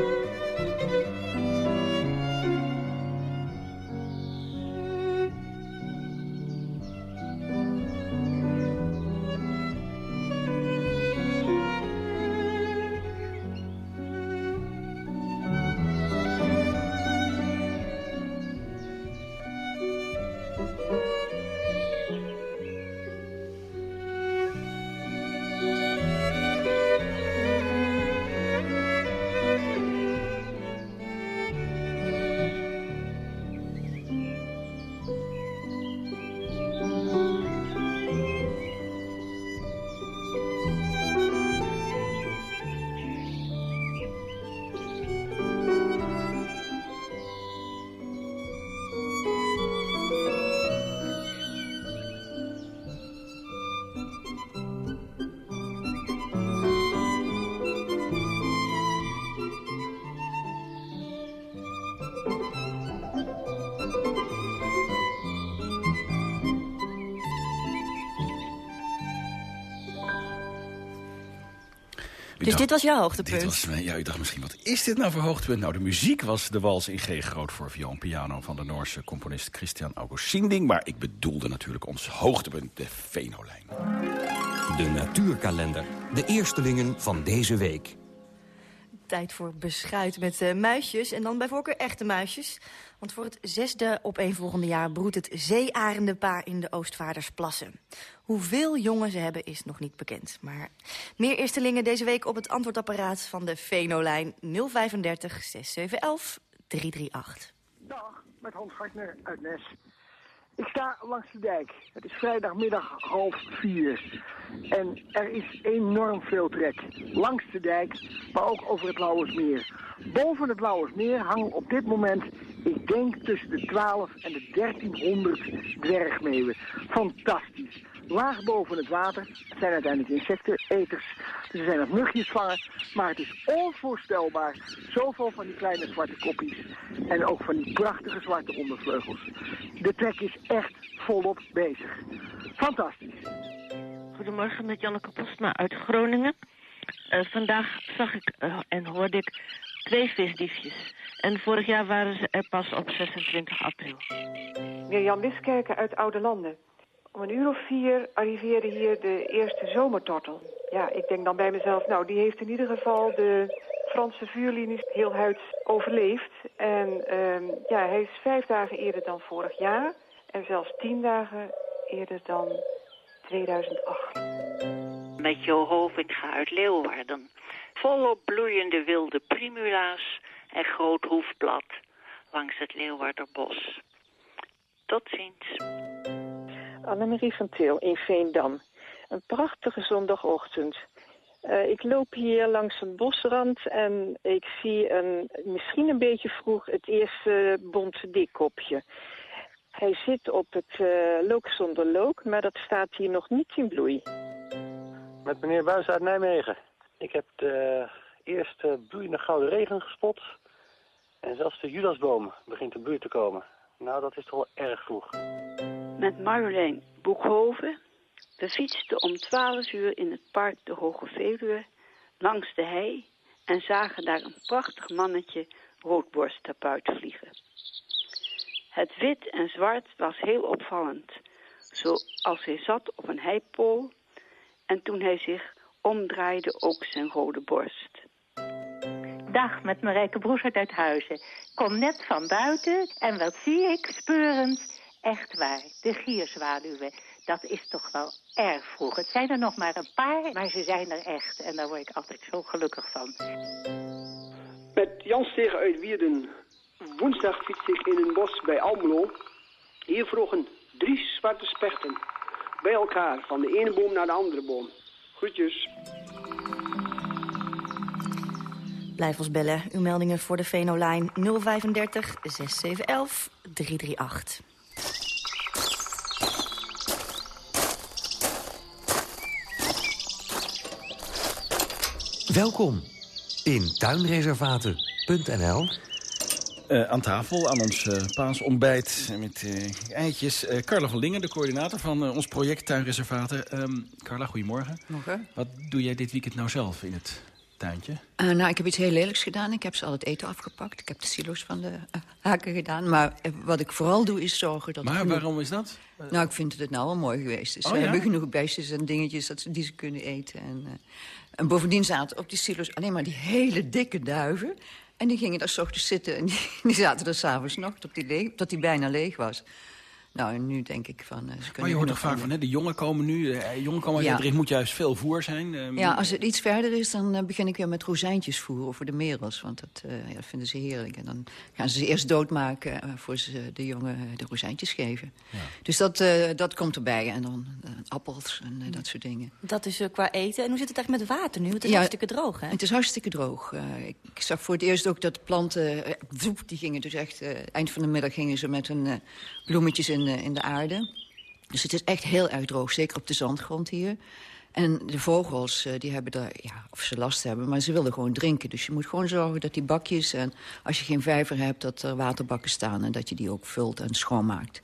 Dus dit was jouw hoogtepunt? Dit was, ja, u dacht misschien, wat is dit nou voor hoogtepunt? Nou, de muziek was de wals in G groot voor viool en piano... van de Noorse componist Christian August Sinding. Maar ik bedoelde natuurlijk ons hoogtepunt, de Venolijn. De natuurkalender. De eerstelingen van deze week. Tijd voor beschuit met uh, muisjes. En dan bij voorkeur echte muisjes. Want voor het zesde opeenvolgende jaar broedt het zeearendenpaar in de Oostvaardersplassen. Hoeveel jongen ze hebben is nog niet bekend. Maar meer eerstelingen deze week op het antwoordapparaat van de Venolijn 035 6711 338. Dag, met Hans Gartner uit Nes. Ik sta langs de dijk. Het is vrijdagmiddag half vier. En er is enorm veel trek. Langs de dijk, maar ook over het Lauwersmeer. Boven het Lauwersmeer hangen op dit moment, ik denk tussen de 12 en de 1300 dwergmeeuwen. Fantastisch. Laag boven het water het zijn uiteindelijk insecteneters. Dus er zijn nog mugjes vangen. Maar het is onvoorstelbaar. Zoveel van die kleine zwarte kopjes. En ook van die prachtige zwarte ondervleugels. De trek is echt volop bezig. Fantastisch. Goedemorgen met Janneke Postma uit Groningen. Uh, vandaag zag ik uh, en hoorde ik twee visdiefjes. En vorig jaar waren ze er pas op 26 april. Mirjam Wiskerken uit Oude Landen. Om een uur of vier arriveerde hier de eerste zomertortel. Ja, ik denk dan bij mezelf, nou, die heeft in ieder geval de Franse vuurlinies heel huids overleefd. En um, ja, hij is vijf dagen eerder dan vorig jaar. En zelfs tien dagen eerder dan 2008. Met Jo Hovinga uit Leeuwarden. Volop bloeiende wilde primula's en groot hoefblad langs het Leeuwarderbos. Tot ziens. Annemarie van Til in Veendam. Een prachtige zondagochtend. Uh, ik loop hier langs een bosrand en ik zie een, misschien een beetje vroeg het eerste bonte dikkopje. Hij zit op het uh, look zonder look, maar dat staat hier nog niet in bloei. Met meneer Buis uit Nijmegen. Ik heb de eerste bloeiende gouden regen gespot. En zelfs de Judasboom begint in bloei te komen. Nou, dat is toch wel erg vroeg. Met Marjolein Boekhoven. We fietsten om 12 uur in het park de Hoge Veluwe langs de hei en zagen daar een prachtig mannetje roodborsttapuit vliegen. Het wit en zwart was heel opvallend, zoals hij zat op een heipool en toen hij zich omdraaide ook zijn rode borst. Dag, met Marijke Broesert uit Huizen. Kom net van buiten en wat zie ik, speurend? Echt waar, de gierzwaluwen. Dat is toch wel erg vroeg. Het zijn er nog maar een paar, maar ze zijn er echt. En daar word ik altijd zo gelukkig van. Met Jan Stegen uit Wierden. Woensdag fiets ik in een bos bij Almelo. Hier vroegen drie zwarte spechten bij elkaar, van de ene boom naar de andere boom. Groetjes. Blijf ons bellen. Uw meldingen voor de Venolijn 035 6711 338. Welkom in tuinreservaten.nl. Uh, aan tafel, aan ons uh, paasontbijt met uh, eitjes. Carla van Lingen, de coördinator van ons project Tuinreservaten. Um, Carla, goedemorgen. Morgen. Wat doe jij dit weekend nou zelf in het tuintje? nou, ik heb iets heel lelijks gedaan. Ik heb ze al het eten afgepakt. Ik heb de silo's van de haken gedaan. Maar wat ik vooral doe is zorgen dat... Maar genoeg... waarom is dat? Nou, ik vind dat het nou al mooi geweest is. Oh, We ja? hebben genoeg beestjes en dingetjes dat ze, die ze kunnen eten. En, en bovendien zaten op die silo's alleen maar die hele dikke duiven... En die gingen daar s ochtends zitten en die, <laughs> die zaten er s'avonds nog tot die, leeg, tot die bijna leeg was. Nou, en nu denk ik van... Uh, ze kunnen maar je hoort toch vaak van, hè, de jongen komen nu, de jongen komen Ja. uit, er moet juist veel voer zijn. Ja, als het iets verder is, dan eh, begin ik weer met rozijntjes voeren voor de merels. Want dat, eh, ja, dat vinden ze heerlijk. En dan gaan ze ze eerst doodmaken eh, voor ze de jongen eh, de rozijntjes geven. Dus dat, eh, dat komt erbij. En dan eh, appels en eh, dat soort dingen. Dat is eh, qua eten. En hoe zit het eigenlijk met water nu? Het is Ja, hartstikke droog, hè? Het is hartstikke droog. Eh, ik, ik zag voor het eerst ook dat de planten... eh, die gingen dus echt... eh, eind van de middag gingen ze met hun eh, bloemetjes in, in de aarde. Dus het is echt heel erg droog. Zeker op de zandgrond hier. En de vogels, eh, die hebben daar... Ja, of ze last hebben, maar ze willen gewoon drinken. Dus je moet gewoon zorgen dat die bakjes... en als je geen vijver hebt, dat er waterbakken staan... en dat je die ook vult en schoonmaakt.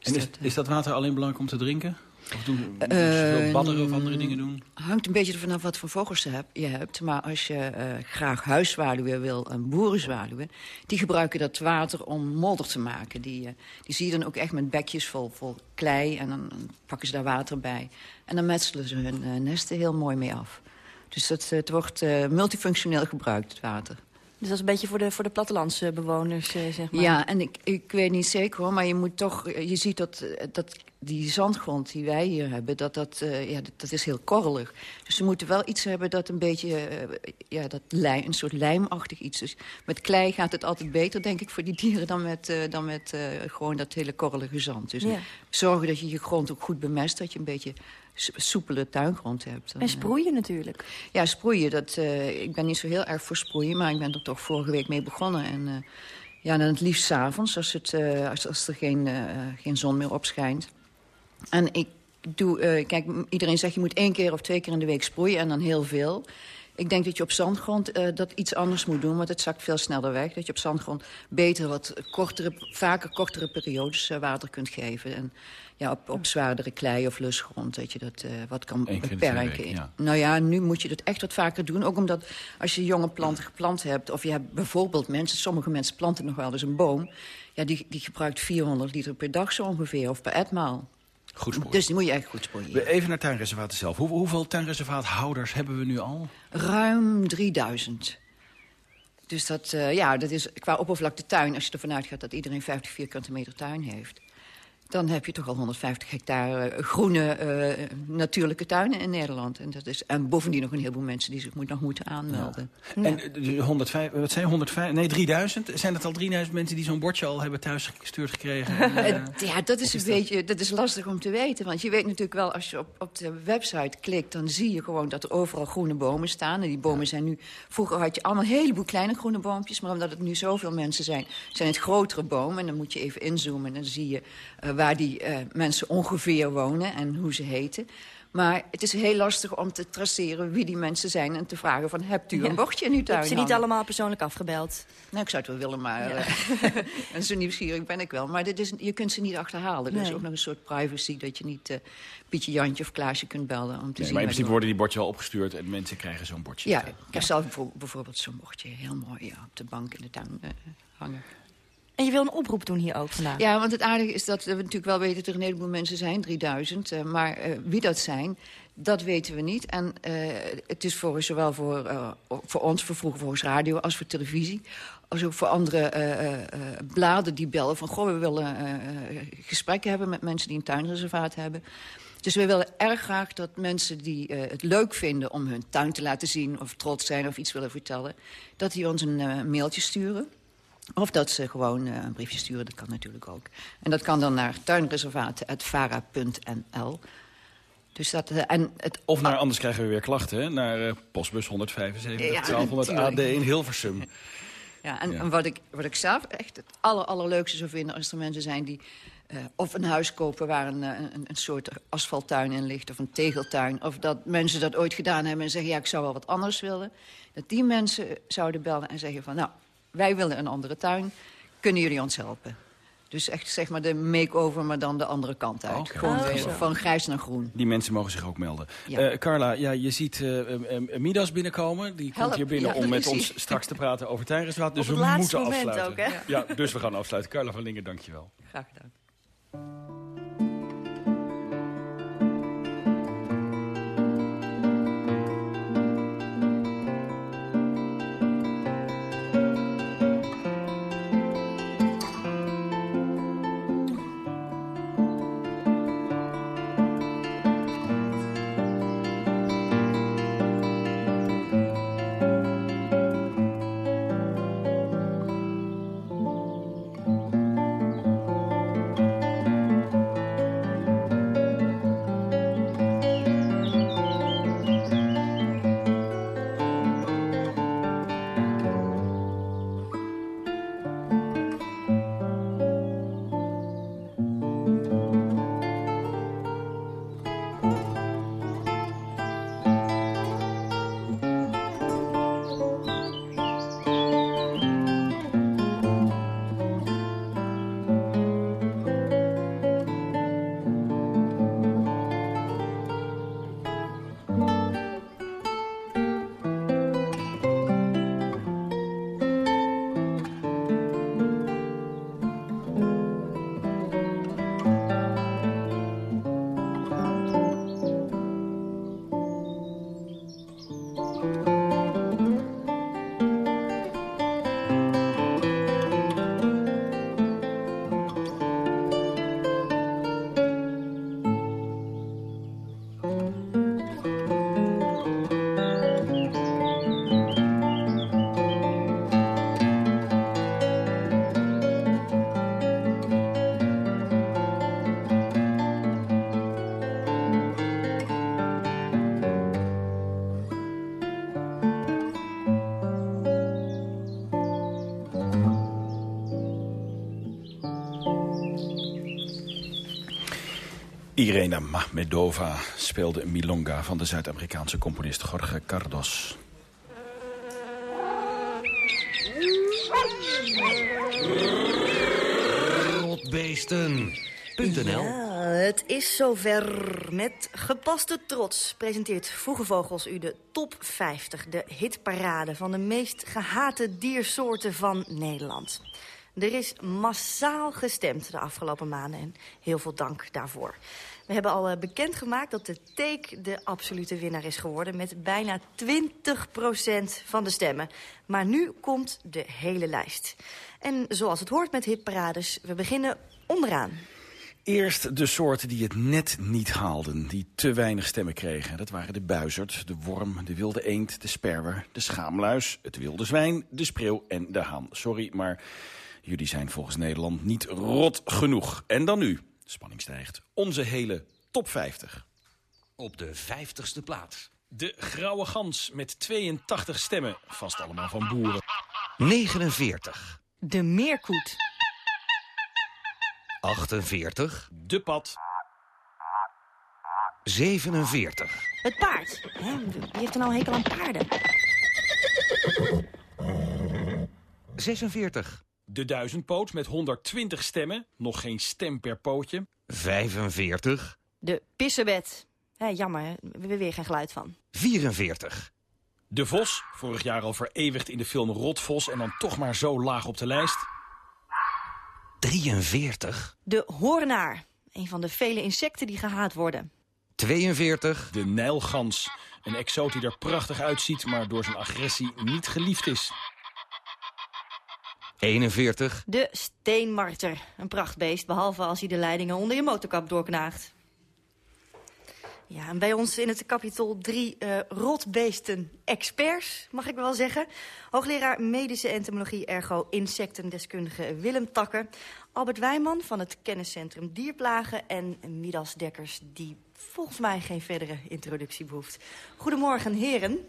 En is, is dat water alleen belangrijk om te drinken? Of doen veel badderen of andere dingen doen? Hangt een beetje ervan af wat voor vogels je hebt. Maar als je eh, graag huiszwaluwen wil, en boerenzwaluwen... die gebruiken dat water om modder te maken. Die, eh, die zie je dan ook echt met bekjes vol, vol klei... en dan pakken ze daar water bij. En dan metselen ze hun eh, nesten heel mooi mee af. Dus dat, het wordt multifunctioneel gebruikt, het water. Dus dat is een beetje voor de, voor de plattelandsbewoners, eh, zeg maar. Ja, en ik, ik weet niet zeker hoor, maar je moet toch... Je ziet dat, dat die zandgrond die wij hier hebben, dat, dat, eh, ja, dat, dat is heel korrelig. Dus ze moeten wel iets hebben dat een beetje... eh, ja, dat lijm, een soort lijmachtig iets. Dus met klei gaat het altijd beter, denk ik, voor die dieren... dan met, eh, dan met gewoon dat hele korrelige zand. Dus Ja. zorgen dat je je grond ook goed bemest, dat je een beetje soepele tuingrond hebt. Dan, En sproeien natuurlijk. ja, sproeien. Dat, ik ben niet zo heel erg voor sproeien, maar ik ben er toch vorige week mee begonnen. En ja, dan het liefst 's avonds, als, het, als, als er geen, geen zon meer opschijnt. En ik doe, eh, kijk, iedereen zegt je moet één keer of twee keer in de week sproeien en dan heel veel. Ik denk dat je op zandgrond eh, dat iets anders moet doen, want het zakt veel sneller weg. Dat je op zandgrond beter wat kortere, vaker kortere periodes eh, water kunt geven. En ja, op, op zwaardere klei of lusgrond, dat je dat wat kan Eén beperken. ja. Nou ja, nu moet je dat echt wat vaker doen. Ook omdat als je jonge planten geplant hebt... of je hebt bijvoorbeeld mensen, sommige mensen planten nog wel eens een boom... Ja, die, die gebruikt 400 liter per dag zo ongeveer, of per etmaal. Goed. Dus die moet je echt goed sproeien. We- Even naar tuinreservaten zelf. Hoe, hoeveel tuinreservaathouders hebben we nu al? Ruim 3000. Dus dat, eh, ja, dat is qua oppervlakte tuin, als je ervan uitgaat dat iedereen 50 vierkante meter tuin heeft. Dan heb je toch al 150 hectare groene eh, natuurlijke tuinen in Nederland. En, dat is, en bovendien nog een heleboel mensen die zich moet, nog moeten aanmelden. Ja. En de 105, wat zijn 105? Nee, 3000? Zijn het al 3000 mensen die zo'n bordje al hebben thuis gestuurd gekregen? <laughs> En, uh, ja, dat is een beetje dat is lastig om te weten. Want je weet natuurlijk wel, als je op, op de website klikt... dan zie je gewoon dat er overal groene bomen staan. En die bomen zijn nu... Vroeger had je allemaal een heleboel kleine groene boompjes... maar omdat het nu zoveel mensen zijn, zijn het grotere bomen. En dan moet je even inzoomen en dan zie je... Uh, waar die uh, mensen ongeveer wonen en hoe ze heten. Maar het is heel lastig om te traceren wie die mensen zijn... en te vragen van, hebt u Ja. een bordje in uw tuin Heb ze niet allemaal persoonlijk afgebeld? Nou, ik zou het wel willen, maar Ja. eh, <laughs> en zo nieuwsgierig ben ik wel. Maar dit is, je kunt ze niet achterhalen. Er is Nee. ook nog een soort privacy... dat je niet eh, Pietje, Jantje of Klaasje kunt bellen om te Nee, zien... maar in principe die worden die bordjes al opgestuurd en mensen krijgen zo'n bordje. Ja, ik heb zelf bijvoorbeeld zo'n bordje heel mooi ja, op de bank in de tuin eh, hangen. En je wil een oproep doen hier ook vandaag? Ja, want het aardige is dat we natuurlijk wel weten dat er een heleboel mensen zijn, 3000. eh, maar eh, wie dat zijn, dat weten we niet. En eh, het is voor, zowel voor, eh, voor ons, voor Vroege Vogels Radio, als voor televisie... als ook voor andere bladen die bellen van... goh, we willen gesprekken hebben met mensen die een tuinreservaat hebben... Dus we willen erg graag dat mensen die het leuk vinden om hun tuin te laten zien... of trots zijn of iets willen vertellen, dat die ons een mailtje sturen. Of dat ze gewoon eh, een briefje sturen, dat kan natuurlijk ook. En dat kan dan naar tuinreservaten.vara.nl. Dus dat, eh, en het, Of naar, anders krijgen we weer klachten, hè? Naar eh, postbus 175, Ja, 1200 AD in Hilversum. <laughs> Ja, en, Ja. en wat, ik, wat ik zelf echt het aller, allerleukste zou vinden... als er mensen zijn die of een huis kopen waar een, een, een soort asfalttuin in ligt... of een tegeltuin, of dat mensen dat ooit gedaan hebben... en zeggen, ja, ik zou wel wat anders willen. Dat die mensen zouden bellen en zeggen van... nou, wij willen een andere tuin, kunnen jullie ons helpen? Dus echt zeg maar de make-over, maar dan de andere kant uit. Gewoon Oh, van grijs naar groen. Die mensen mogen zich ook melden. Ja. Eh, Carla, ja, je ziet eh, eh, Midas binnenkomen. Die komt hier binnen ja, om met ons straks te praten over tuinreservaat. Dus we moeten afsluiten. ook, hè? Ja, dus we gaan afsluiten. Carla van Lingen, dankjewel. Graag gedaan. Irena Mahmedova speelde een milonga van de Zuid-Amerikaanse componist Jorge Cardos. Rotbeesten.nl Ja, het is zover. Met gepaste trots presenteert Vroege Vogels u de top 50. De hitparade van de meest gehate diersoorten van Nederland. Er is massaal gestemd de afgelopen maanden en heel veel dank daarvoor. We hebben al eh, bekendgemaakt dat de Teek de absolute winnaar is geworden... met bijna 20% van de stemmen. Maar nu komt de hele lijst. En zoals het hoort met hitparades, we beginnen onderaan. Eerst de soorten die het net niet haalden, die te weinig stemmen kregen. Dat waren de buizerd, de worm, de wilde eend, de sperwer, de schaamluis, het wilde zwijn, de spreeuw en de haan. Sorry, maar jullie zijn volgens Nederland niet rot genoeg. En dan nu, spanning stijgt, onze hele top 50. Op de 50ste plaats. De grauwe gans met 82 stemmen, vast allemaal van boeren. 49. De meerkoet. 48. De pad. 47. Het paard. Hè, Wie heeft er nou een hekel aan paarden? 46. De duizendpoot met 120 stemmen, nog geen stem per pootje. 45. De pissebed. Hé, jammer, we hebben weer geen geluid van. 44. De vos, vorig jaar al vereeuwigd in de film Rotvos... en dan toch maar zo laag op de lijst. 43. De hoornaar. Een van de vele insecten die gehaat worden. 42. De nijlgans. Een exoot die er prachtig uitziet, maar door zijn agressie niet geliefd is. 41. De steenmarter. Een prachtbeest, behalve als hij de leidingen onder je motorkap doorknaagt. Ja, en bij ons in het kapitol drie eh, rotbeesten-experts, mag ik wel zeggen. Hoogleraar medische entomologie ergo insectendeskundige Willem Takker. Albert Wijman van het kenniscentrum Dierplagen. En Midas Dekkers, die volgens mij geen verdere introductie behoeft. Goedemorgen, heren.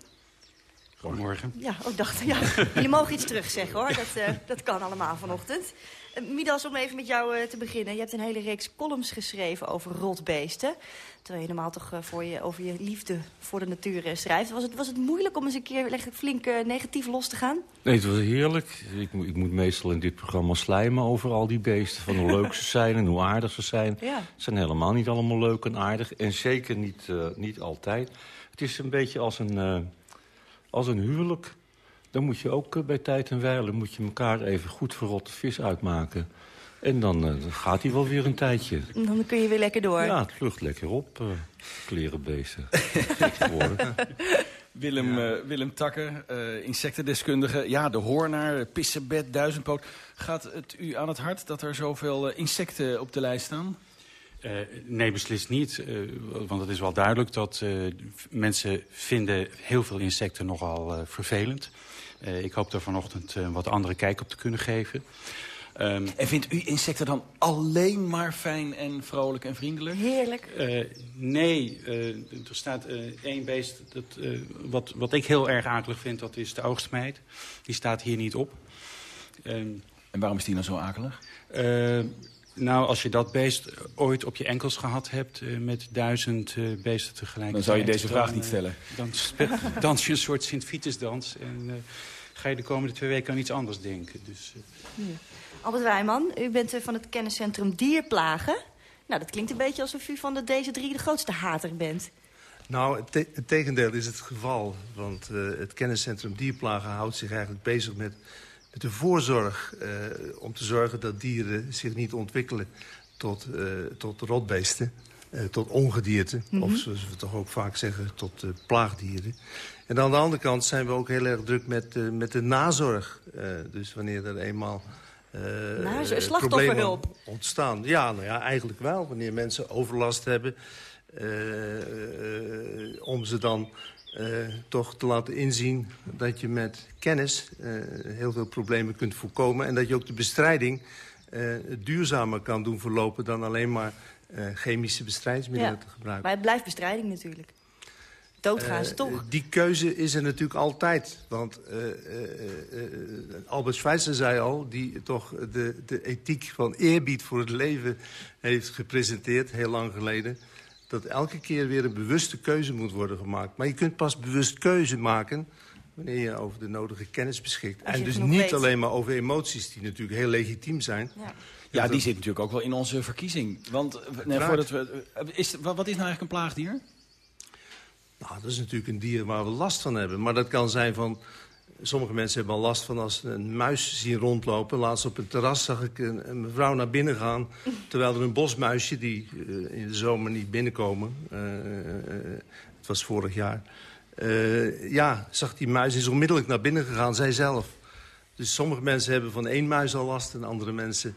Goedemorgen. Ja, ook dacht ja. Jullie mogen iets terugzeggen, hoor. Dat, eh, dat kan allemaal vanochtend. Uh, Midas, om even met jou eh, te beginnen. Je hebt een hele reeks columns geschreven over rotbeesten. Terwijl je normaal toch eh, voor je, over je liefde voor de natuur eh, schrijft. Was het, was het moeilijk om eens een keer echt flink eh, negatief los te gaan? Nee, het was heerlijk. Ik, moet- ik moet meestal in dit programma slijmen over al die beesten. Van hoe <laughs> leuk ze zijn en hoe aardig ze zijn. Ja. Ze zijn helemaal niet allemaal leuk en aardig. En zeker niet, eh, niet altijd. Het is een beetje als een, eh, als een huwelijk. Dan moet je ook eh, bij tijd en wijle moet je elkaar even goed verrotte vis uitmaken. En dan, eh, dan gaat hij wel weer een tijdje. Dan kun je weer lekker door. Ja, het vlucht lekker op, eh klerenbeesten. <laughs> Willem, eh, Willem Takker, eh, insectendeskundige. Ja, de hoornaar, pissebed, duizendpoot. Gaat het u aan het hart dat er zoveel insecten op de lijst staan? Eh, nee, beslist niet. eh, want het is wel duidelijk dat eh, mensen vinden heel veel insecten nogal vervelend. Eh, ik hoop daar vanochtend eh, een wat andere kijk op te kunnen geven. Ehm, En vindt u insecten dan alleen maar fijn en vrolijk en vriendelijk? Heerlijk. eh, nee, eh, er staat eh, één beest dat, eh, wat, wat ik heel erg akelig vind, dat is de oogstmeid. Die staat hier niet op. Ehm, en waarom is die nou zo akelig? Eh, nou, als je dat beest ooit op je enkels gehad hebt... eh, met duizend eh, beesten tegelijk... Dan zou je deze vraag niet stellen. Dan <laughs> dans je een soort Sint-Vitusdans... en eh, ga je de komende twee weken aan iets anders denken. Dus, eh, Albert Wijman, u bent eh, van het kenniscentrum Dierplagen. Nou, dat klinkt een beetje alsof u van de, deze drie de grootste hater bent. Nou, het, te- het tegendeel is het geval. Want eh, het kenniscentrum Dierplagen houdt zich eigenlijk bezig met, met de voorzorg... eh, om te zorgen dat dieren zich niet ontwikkelen tot, eh, tot rotbeesten. eh, tot ongedierte, Mhm. of zoals we toch ook vaak zeggen, tot plaagdieren. En aan de andere kant zijn we ook heel erg druk met, met de nazorg. Dus wanneer er eenmaal... problemen ontstaan. Ja, nou ja, eigenlijk wel. Wanneer mensen overlast hebben... om ze dan eh, toch te laten inzien dat je met kennis eh, heel veel problemen kunt voorkomen... en dat je ook de bestrijding eh, duurzamer kan doen verlopen... dan alleen maar chemische bestrijdingsmiddelen te gebruiken. Maar het blijft bestrijding natuurlijk. Doodgaan ze toch. Die keuze is er natuurlijk altijd. Want Albert Schweitzer zei al... die toch de, de ethiek van eerbied voor het leven heeft gepresenteerd... heel lang geleden... dat elke keer weer een bewuste keuze moet worden gemaakt. Maar je kunt pas bewust keuze maken... wanneer je over de nodige kennis beschikt. En dus niet weet. alleen maar over emoties... die natuurlijk heel legitiem zijn. Ja, die zit natuurlijk ook wel in onze verkiezing. Want nee, voordat we, is, wat wat is nou eigenlijk een plaagdier? Nou, dat is natuurlijk een dier waar we last van hebben. Maar dat kan zijn van... Sommige mensen hebben al last van als ze een muis zien rondlopen. Laatst op een terras zag ik een, mevrouw naar binnen gaan... terwijl er een bosmuisje, die eh, in de zomer niet binnenkomen... eh, eh, het was vorig jaar... ja, zag die muis is onmiddellijk naar binnen gegaan, zij zelf. Dus sommige mensen hebben van één muis al last... en andere mensen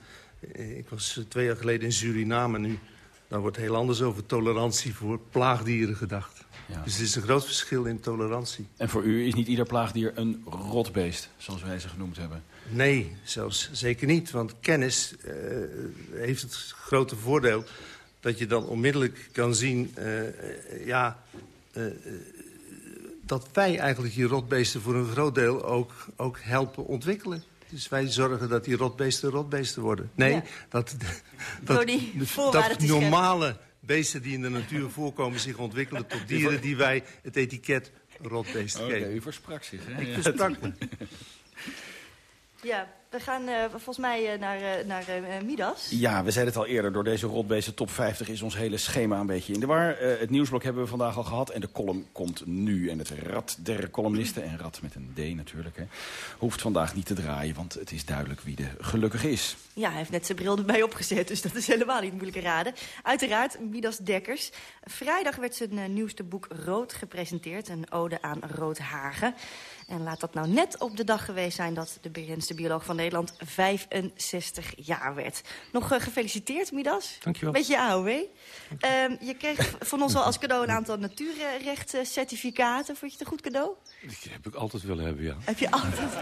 Ik was twee jaar geleden in Suriname nu. Daar wordt heel anders over tolerantie voor plaagdieren gedacht. Ja. Dus het is een groot verschil in tolerantie. En voor u is niet ieder plaagdier een rotbeest, zoals wij ze genoemd hebben? Nee, zelfs zeker niet. Want kennis uh, heeft het grote voordeel dat je dan onmiddellijk kan zien... Uh, ja, uh, dat wij eigenlijk die rotbeesten voor een groot deel ook, ook helpen ontwikkelen. Dus wij zorgen dat die rotbeesten rotbeesten worden. Nee, ja. dat, <laughs> dat, dat, dat normale beesten die in de natuur <laughs> voorkomen zich ontwikkelen tot dieren die wij het etiket rotbeest geven. Oké, u versprak zich, hè? Ik versprak me. <laughs> Ja, we gaan uh, volgens mij uh, naar, uh, naar Midas. Ja, we zeiden het al eerder. Door deze rotbeesten top 50 is ons hele schema een beetje in de war. het nieuwsblok hebben we vandaag al gehad. En de column komt nu. En het rad der columnisten, en rad met een D natuurlijk, hè, hoeft vandaag niet te draaien. Want het is duidelijk wie de gelukkige is. Ja, hij heeft net zijn bril erbij opgezet. Dus dat is helemaal niet moeilijk raden. Uiteraard Midas Dekkers. Vrijdag werd zijn nieuwste boek Rood gepresenteerd. Een ode aan Roodhagen. En laat dat nou net op de dag geweest zijn dat de bekendste bioloog van Nederland 65 jaar werd. Nog uh, gefeliciteerd, Midas. Dankjewel. Beetje AOW. Uh, je kreeg van ons wel als cadeau een aantal natuurrechtcertificaten. Vond je het een goed cadeau? Dat heb ik altijd willen hebben, ja. Heb je altijd?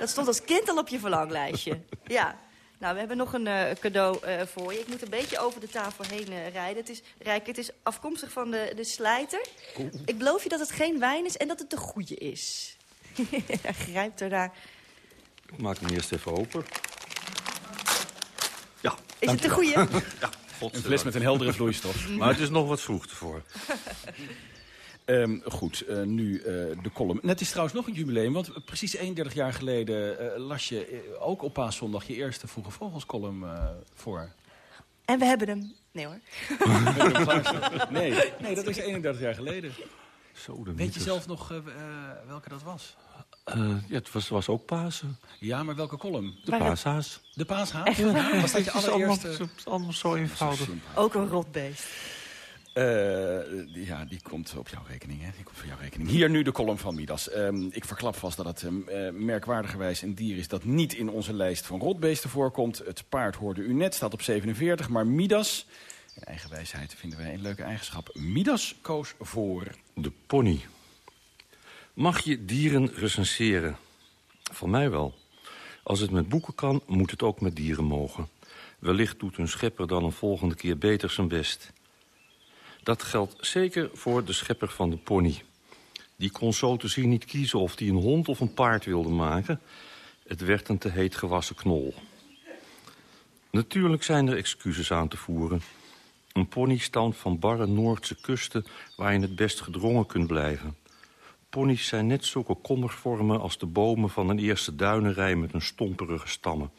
dat stond als kind al op je verlanglijstje. ja. Nou, we hebben nog een uh, cadeau uh, voor je. Ik moet een beetje over de tafel heen uh, rijden. Het is, Rijk, het is afkomstig van de, de slijter. Ik beloof je dat het geen wijn is en dat het de goede is. <laughs> Grijpt ernaar. Ik maak hem eerst even open. Ja, Is het de goede? <laughs> ja, Een fles met een heldere vloeistof. <laughs> maar het is nog wat vroeg ervoor. Um, <laughs> goed, uh, nu uh, de column. Net is trouwens nog een jubileum, want precies 31 jaar geleden uh, las je ook op paaszondag je eerste Vroege Vogels column voor. En we hebben hem. Nee hoor. nee, nee, dat is 31 jaar geleden. Zo, Weet je zelf nog welke dat was? Uh, ja, het was, was ook Pasen. Ja, maar welke column? De paashaas. De paashaas? Ja. Was dat je <laughs> allereerste... Het is allemaal zo eenvoudig. Ook een rotbeest. Uh, ja, die komt op jouw rekening. Hè? Die komt voor jouw rekening. Hier nu de column van Midas. Um, ik verklap vast dat het uh, merkwaardigerwijs een dier is... dat niet in onze lijst van rotbeesten voorkomt. Het paard hoorde u net, staat op 47. Maar Midas, in eigen wijsheid vinden wij een leuke eigenschap. Midas koos voor... De pony. Mag je dieren recenseren? Van mij wel. Als het met boeken kan, moet het ook met dieren mogen. Wellicht doet een schepper dan een volgende keer beter zijn best. Dat geldt zeker voor de schepper van de pony. Die kon zo te zien niet kiezen of hij een hond of een paard wilde maken. Het werd een te heet gewassen knol. Natuurlijk zijn er excuses aan te voeren. Een pony stamt van barre Noordse kusten... waar je het best gedrongen kunt blijven. Ponies zijn net zulke kommersvormen als de bomen van een eerste duinenrij met een stomperige stammen.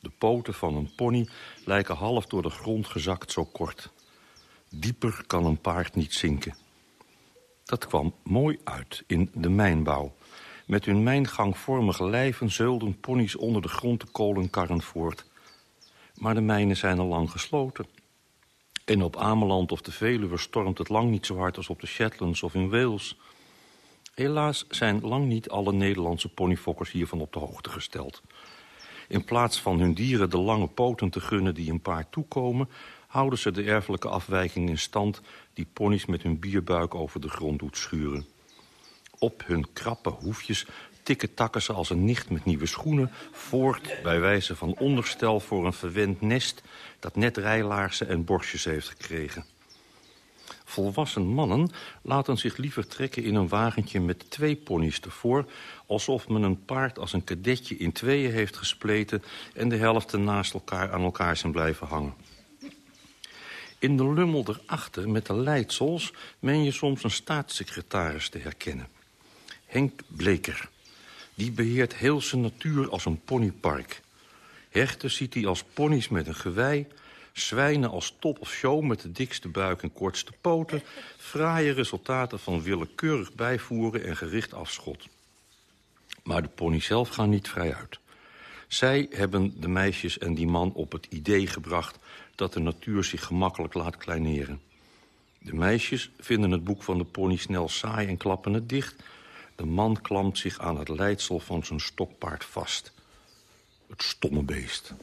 De poten van een pony lijken half door de grond gezakt zo kort. Dieper kan een paard niet zinken. Dat kwam mooi uit in de mijnbouw. Met hun mijngangvormige lijven zeulden ponies onder de grond de kolenkarren voort. Maar de mijnen zijn al lang gesloten. En op Ameland of de Veluwe stormt het lang niet zo hard als op de Shetlands of in Wales. Helaas zijn lang niet alle Nederlandse ponyfokkers hiervan op de hoogte gesteld. In plaats van hun dieren de lange poten te gunnen die een paard toekomen... houden ze de erfelijke afwijking in stand... die ponies met hun bierbuik over de grond doet schuren. Op hun krappe hoefjes tikken takken ze als een nicht met nieuwe schoenen... voort bij wijze van onderstel voor een verwend nest... dat net rijlaarzen en borstjes heeft gekregen. Volwassen mannen laten zich liever trekken in een wagentje met twee ponies ervoor... alsof men een paard als een kadetje in tweeën heeft gespleten... en de helften naast elkaar aan elkaar zijn blijven hangen. In de lummel erachter met de leidsels men je soms een staatssecretaris te herkennen. Henk Bleker. Die beheert heel zijn natuur als een ponypark. Herten ziet hij als ponies met een gewei... Zwijnen als top of show met de dikste buik en kortste poten. Fraaie resultaten van willekeurig bijvoeren en gericht afschot. Maar de pony zelf gaan niet vrij uit. Zij hebben de meisjes en die man op het idee gebracht... dat de natuur zich gemakkelijk laat kleineren. De meisjes vinden het boek van de pony snel saai en klappen het dicht. De man klampt zich aan het leidsel van zijn stokpaard vast. Het stomme beest.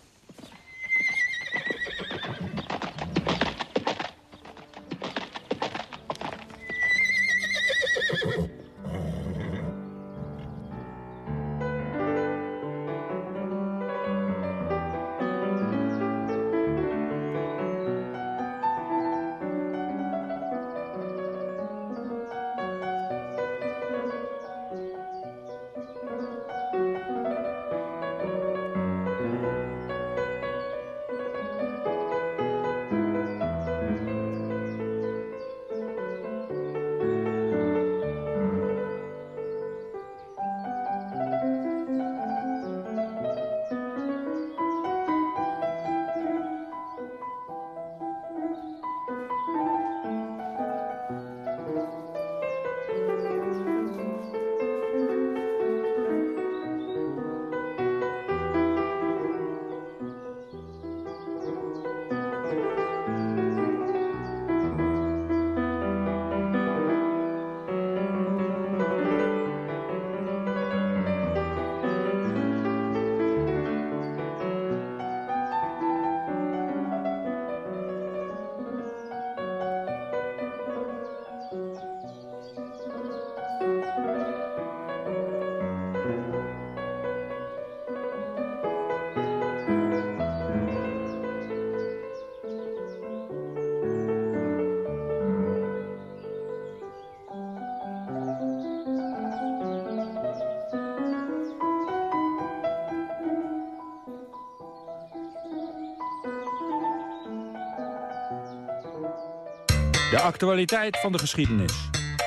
De actualiteit van de geschiedenis.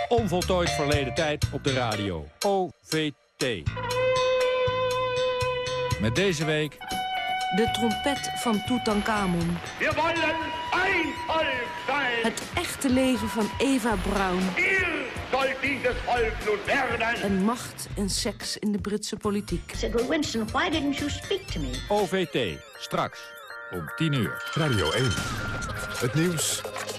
Onvoltooid verleden tijd op de radio. OVT. Met deze week... De trompet van Tutankhamon. We willen een volk zijn. Het echte leven van Eva Braun. Hier zal dieses volk nu werden. En macht en seks in de Britse politiek. Said, Winston, why didn't you speak to me? OVT. Straks. Om 10 uur. Radio 1. Het nieuws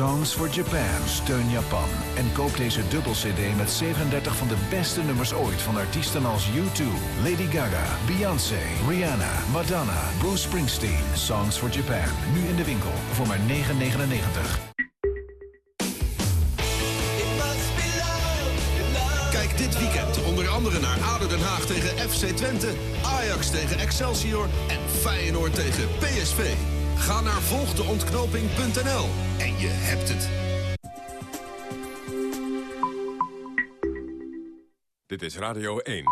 Songs for Japan, steun Japan. En koop deze dubbel cd met 37 van de beste nummers ooit van artiesten als U2, Lady Gaga, Beyoncé, Rihanna, Madonna, Bruce Springsteen. Songs for Japan, nu in de winkel voor maar 9,99. Kijk dit weekend onder andere naar ADO Den Haag tegen FC Twente, Ajax tegen Excelsior en Feyenoord tegen PSV. Ga naar volgdeontknoping.nl en je hebt het. Dit is Radio 1.